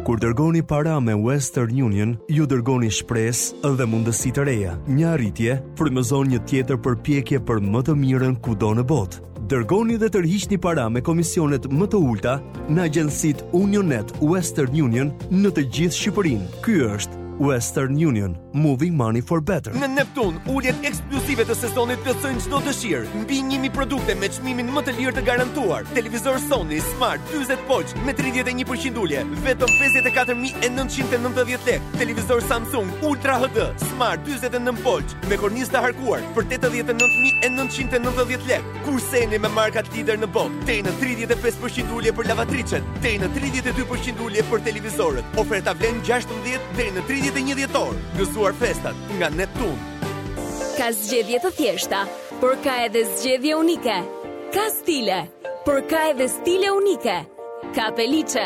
Kur dërgoni para me Western Union, ju dërgoni shpresë dhe mundësi të reja. Një arritje frymëzon një tjetër përpjekje për më të mirën kudo në botë. Dërgoni dhe tërhiqni para me komisionet më të ulta në agjensitë Unionnet Western Union në të gjithë Shqipërinë. Ky është Western Union, moving money for better. Në Neptun, uljet ekskluzive të sezonit plotësojnë çdo dëshirë. Mbi 1000 produkte me çmimin më të lirë të garantuar. Televizor Sony Smart 40 polç me 31% ulje, vetëm 54990 lekë. Televizor Samsung Ultra HD Smart 49 polç me kornizë të harkuar për 89.990 lek. Kurseni me markat lider në botë, deri në 35% ulje për lavatriçet, deri në 32% ulje për televizorët. Oferta vlen 16 deri në 31 dhjetor. Gëzuar festat nga Neptun. Ka zgjedhje të thjeshta, por ka edhe zgjedhje unike. Ka stile, por ka edhe stile unike. Ka peliçe,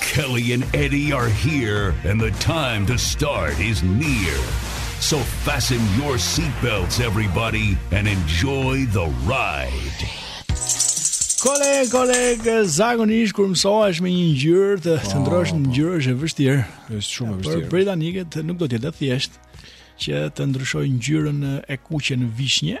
Kelly and Eddie are here and the time to start is near. So fasten your seat belts everybody and enjoy the ride. Koleg, koleg, zakonisht kur mësohesh me një ngjyrë të të ndrrosh ngjyrën është e vështirë. Është shumë e vështirë. Për britanikët nuk do të jetë e thjeshtë që të ndryshojnë ngjyrën e kuqe në vishnje.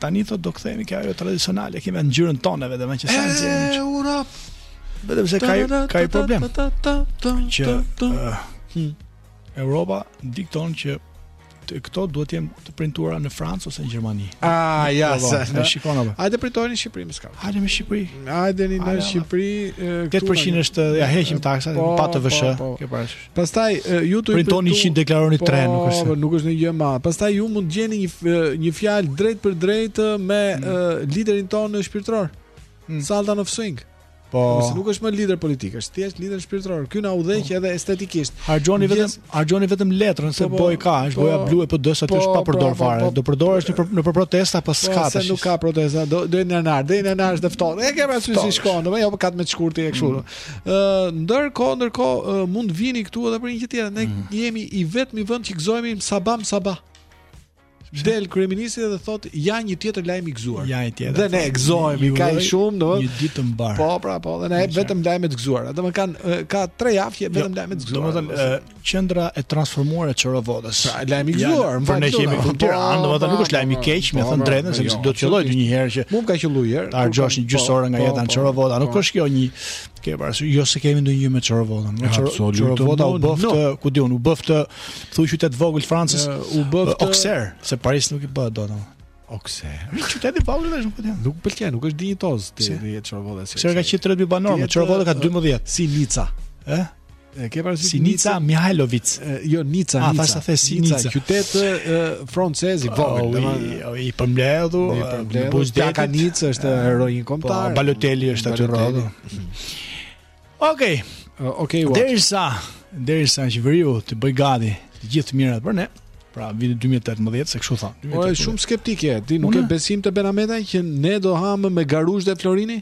Tani thotë do kthehemi ke ajo tradicionale, kemi atë ngjyrën tonë edhe më që sa të jemi. Europ. Vetëm se ka ka një problem. Që eh, hmm. Europa dikton që të, këto duhet të jenë të printuara në Francë ose në Gjermani. Ah, ja, po, po, sa. Ne shikon apo. Hajde printojeni në Shqipëri, më ska. Hajde në Shqipëri. Hajde në Shqipëri. 8% është ia heqim taksat, po, pa TVSH. Ke parasysh. Pastaj ju të printoni 100 deklaroni 3, po, nuk është. Po, nuk është ndonjë gjë e madhe. Pastaj ju mund të gjeni një një fjalë drejtpërdrejt me mm. uh, liderin tonë shpirtëror. Mm. Sultan of Swing. Po. Nëse nuk është më lider politik, është thjesht lider shpirtëror. Ky na udhëheq po. edhe estetikisht. Harxhoni vetëm, harxhoni vetëm letrën se po, po, bojë ka, është po, boja blu e PD-së aty është pa përdorur fare. Do përdorësh në në për protesta apo s'ka tash. Se nuk ka protesta, deri deri në janar, deri në janar është ftohtë. E ke parasysh si shkon, domethënë jo ka me shkurti e kështu. Mm. Ë ndërkohë, ndërkohë mund vini këtu edhe për një gjë tjetër. Ne mm. jemi i vetmi vend që gëzohemi sabam sabah. Del kryeministri dhe thotë ja një tjetër lajm i gëzuar. Ja një tjetër. Dhe ne gëzohemi kaq shumë, do. Një ditë të mbarë. Po, pra, po, dhe ne vetëm lajme të gëzuara. Domethënë kanë ka 3 javë që jo, vetëm lajme të gëzuara. Domethënë Qendra e transformuar e Çorovodës. Pra, lajm i gëzuar, por ne kemi në Tiranë, domethënë nuk është lajm i keq, me thënë të drejtën se do të qellojë një herë që mund ka qelluar. Ta harxhosh një gjysmë po, orë nga po, jeta në po, Çorovoda, nuk është kjo një ke parasysh, jo se kemi ndonjë me Çorovodën. Çorovoda u bëftë, ku di unë, u bëftë, thuaj qytet i vogël i Francës, u bëftë Okser, se Paris nuk bëhet dot. Okser. Në qytetin Pavllit është po Nuk pëlqen, nuk është dinjitoz të jetë si? të jetë Çorovoda. Si ka qenë tre mijë banorë, në Çorovodë ka 12. Si Nica. Ë? E ke parasysh si Nica Mihajlovic. Jo Nica, ah, Nica. Thashë the si Nica, qytet francez i vogël, domethënë i përmbledhur, i përmbledhur. Buzë Nica është heroinë kombëtare. Po, Balotelli është aty rrotull. Okej. Okay. Okej. Okay, derisa derisa qeveria të bëjë gati të gjithë të mirat për ne. Pra viti 2018 se kështu thon. Po je shumë skeptike. Ti nuk e beson te Ben Ahmetaj që ne do hamë me garuzhdë floriri?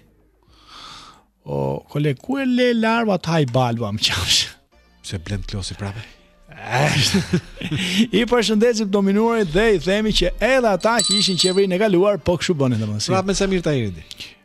O koleg u, të larta të hajë balta më qafsh. Se Blendi Klosi prapë. I përshëndesim të dominuarit dhe i themi që edhe ata që ishin në qeverinë e kaluar po kështu bënin domosdoshmërisht. Prapë me Saimir Tahirin.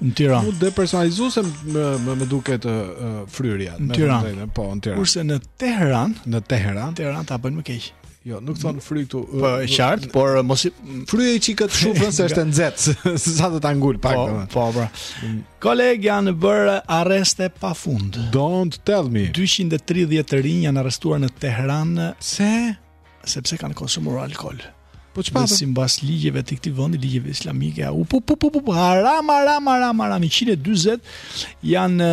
në Tiranë. Unë depersonalizohem më më më duket uh, fryrja në Tiranë. Po, në Tiranë. Kurse në Teheran, në Teheran, Teheran ta bën më keq. Jo, nuk thon fry këtu. Po, e qartë, por mos i fryj një çikë shufrën se është e nxehtë, sa do ta ngul pak. Po, po, pra. Mm. Koleg janë bërë arreste pa fund. Don't tell me. 230 të rinj janë arrestuar në Teheran. Se sepse kanë konsumuar alkool. Po çfarë? Simbas ligjeve të këtij vendi, ligjeve islamike, u po po po po haram haram haram haram 140 janë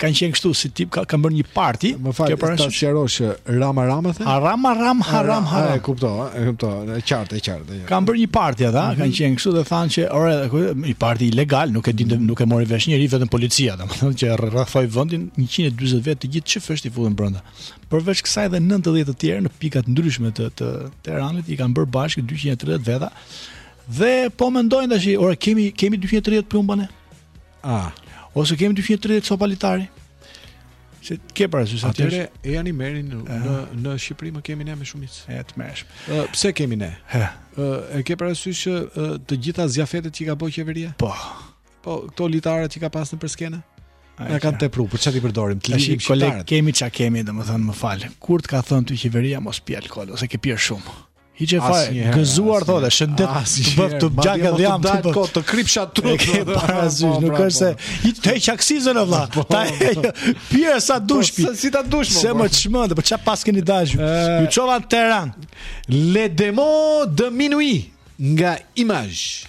kanë qenë kështu si tip ka kanë bërë një parti. Më fal, po ta sqarosh që Rama Rama the? Haram haram ah, haram haram. E kuptova, e kuptova, e qartë, e qartë. Ja. Kanë bërë një parti ata, mm -hmm. kanë qenë kështu dhe thanë që ore, një parti ilegal, nuk e di mhm. nuk e mori vesh njeri vetëm policia, domethënë që rrethoi vendin 140 vetë të gjithë ç'ishin i futën brenda. Përveç kësaj dhe 90 të tjerë në pika të ndryshme të të Teheranit i kanë bërë bashkë 230 veta. Dhe po mendojnë tash, ore kemi kemi 230 plumba ne. Apo, ose kemi 230 copa litari. S'e ke parasysh sa ti. Atëherë ejani i merrni në eh. në, në Shqipëri se kemi ne me shumicë. E të mëshëm. Ë eh, pse kemi ne? Ë eh. e ke parasysh që të gjitha zjafetet që ka bërë qeveria? Po. Po, këta litarët që ka pas nëpër skenë? Na kanë tepru, për çfarë i përdorim? Ti i koleg kemi ça kemi, domethënë më fal. Kur të ka thënë ty qeveria mos pi alkool ose ke pirë shumë? Hiç fare, gëzuar thotë, shëndet të bëftë, gjak dhe dhjamë të bëftë. Kot të kripsha trutë e ke parasysh, po, nuk pra, është se po. hiç të heq akcizën valla. Po. Ta heq, pije sa dush pi. Si ta dush më. Se më çmend, po ça paskeni dashur. Ju çova në Teheran. Le demo de minuit nga image.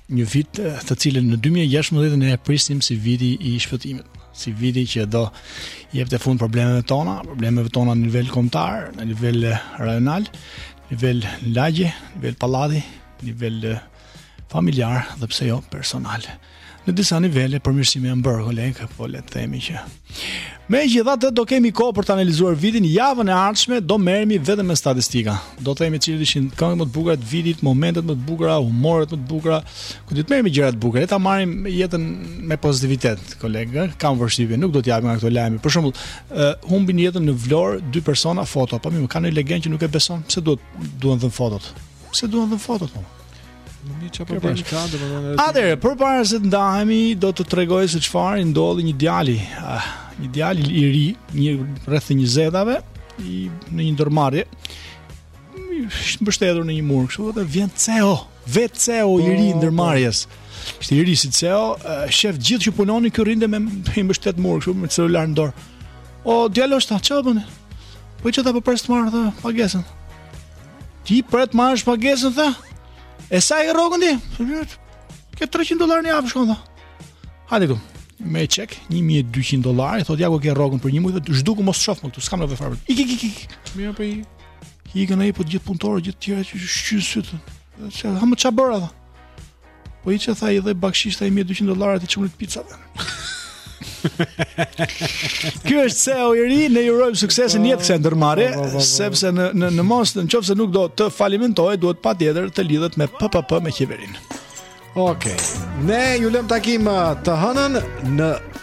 Një vit të cilin në 2016 ne e prisnim si viti i shpëtimit si viti që do jepte fund problemeve tona, problemeve tona në nivel kombëtar, në nivel rajonal, në nivel lagje, në nivel pallati, në nivel familjar dhe pse jo personal. Në disa nivele përmirësime janë bërë kolegë, po le të themi që Megjithatë do kemi kohë për të analizuar vitin, javën e ardhshme do merremi vetëm me statistika. Do themi cilat ishin këngët më të bukura të vitit, momentet më të bukura, humoret më të bukura. Ku do të merremi me gjëra të bukura, ta marrim jetën me pozitivitet, kolegë. Kam vështirë, nuk duhet të japim nga këto lajme. Për shembull, uh, humbin jetën në Vlorë dy persona foto, po më kanë një legjendë që nuk e beson, pse duhet duan fotot? Pse duan fotot? Po? Nuk di çfarë problemi ka, domethënë. Atëherë, përpara se të ndahemi, do të tregoj se çfarë ndodhi një djali, ah, një djali i ri, një rreth 20-tave, i në një ndërmarrje, i mbështetur në një mur, kështu dhe vjen CEO, vetë CEO i ri i po, ndërmarrjes. Po. Ishte i ri si CEO, eh, sheh gjithë që punonin ky rrinte i mbështetur në mur, kështu me celular në dorë. O djalosh tha çfarë bën? Po ça tha po pres të marr atë pagesën? Ti pret të marrësh pagesën tha? E sa e rrogën ti ke? 300 dollarë në javë shkon tha. Hajde këtu. Me çek 1200 dollarë, thotë ja ku ke rrogën për një muaj, thotë zhduku mos të shoh më këtu, s'kam nevojë fare. Ik ik ik ik. Mirë po i ikën ai po gjithë punëtorë, gjithë tjerë që shqyejnë sytë. E patë more çfarë bëra tha? Po i që tha i dhe bakshish ta i mje 200 dolarët i qëmërit pizzave. Ky është CEO i ri, ne ju urojmë suksese në jetë kësaj ndërmarrje, po, po, po, sepse në në në mos në qoftë se nuk do të falimentojë, duhet patjetër të lidhet me PPP me qeverinë. Okej. Okay. Ne ju lëm takim uh, të hënën në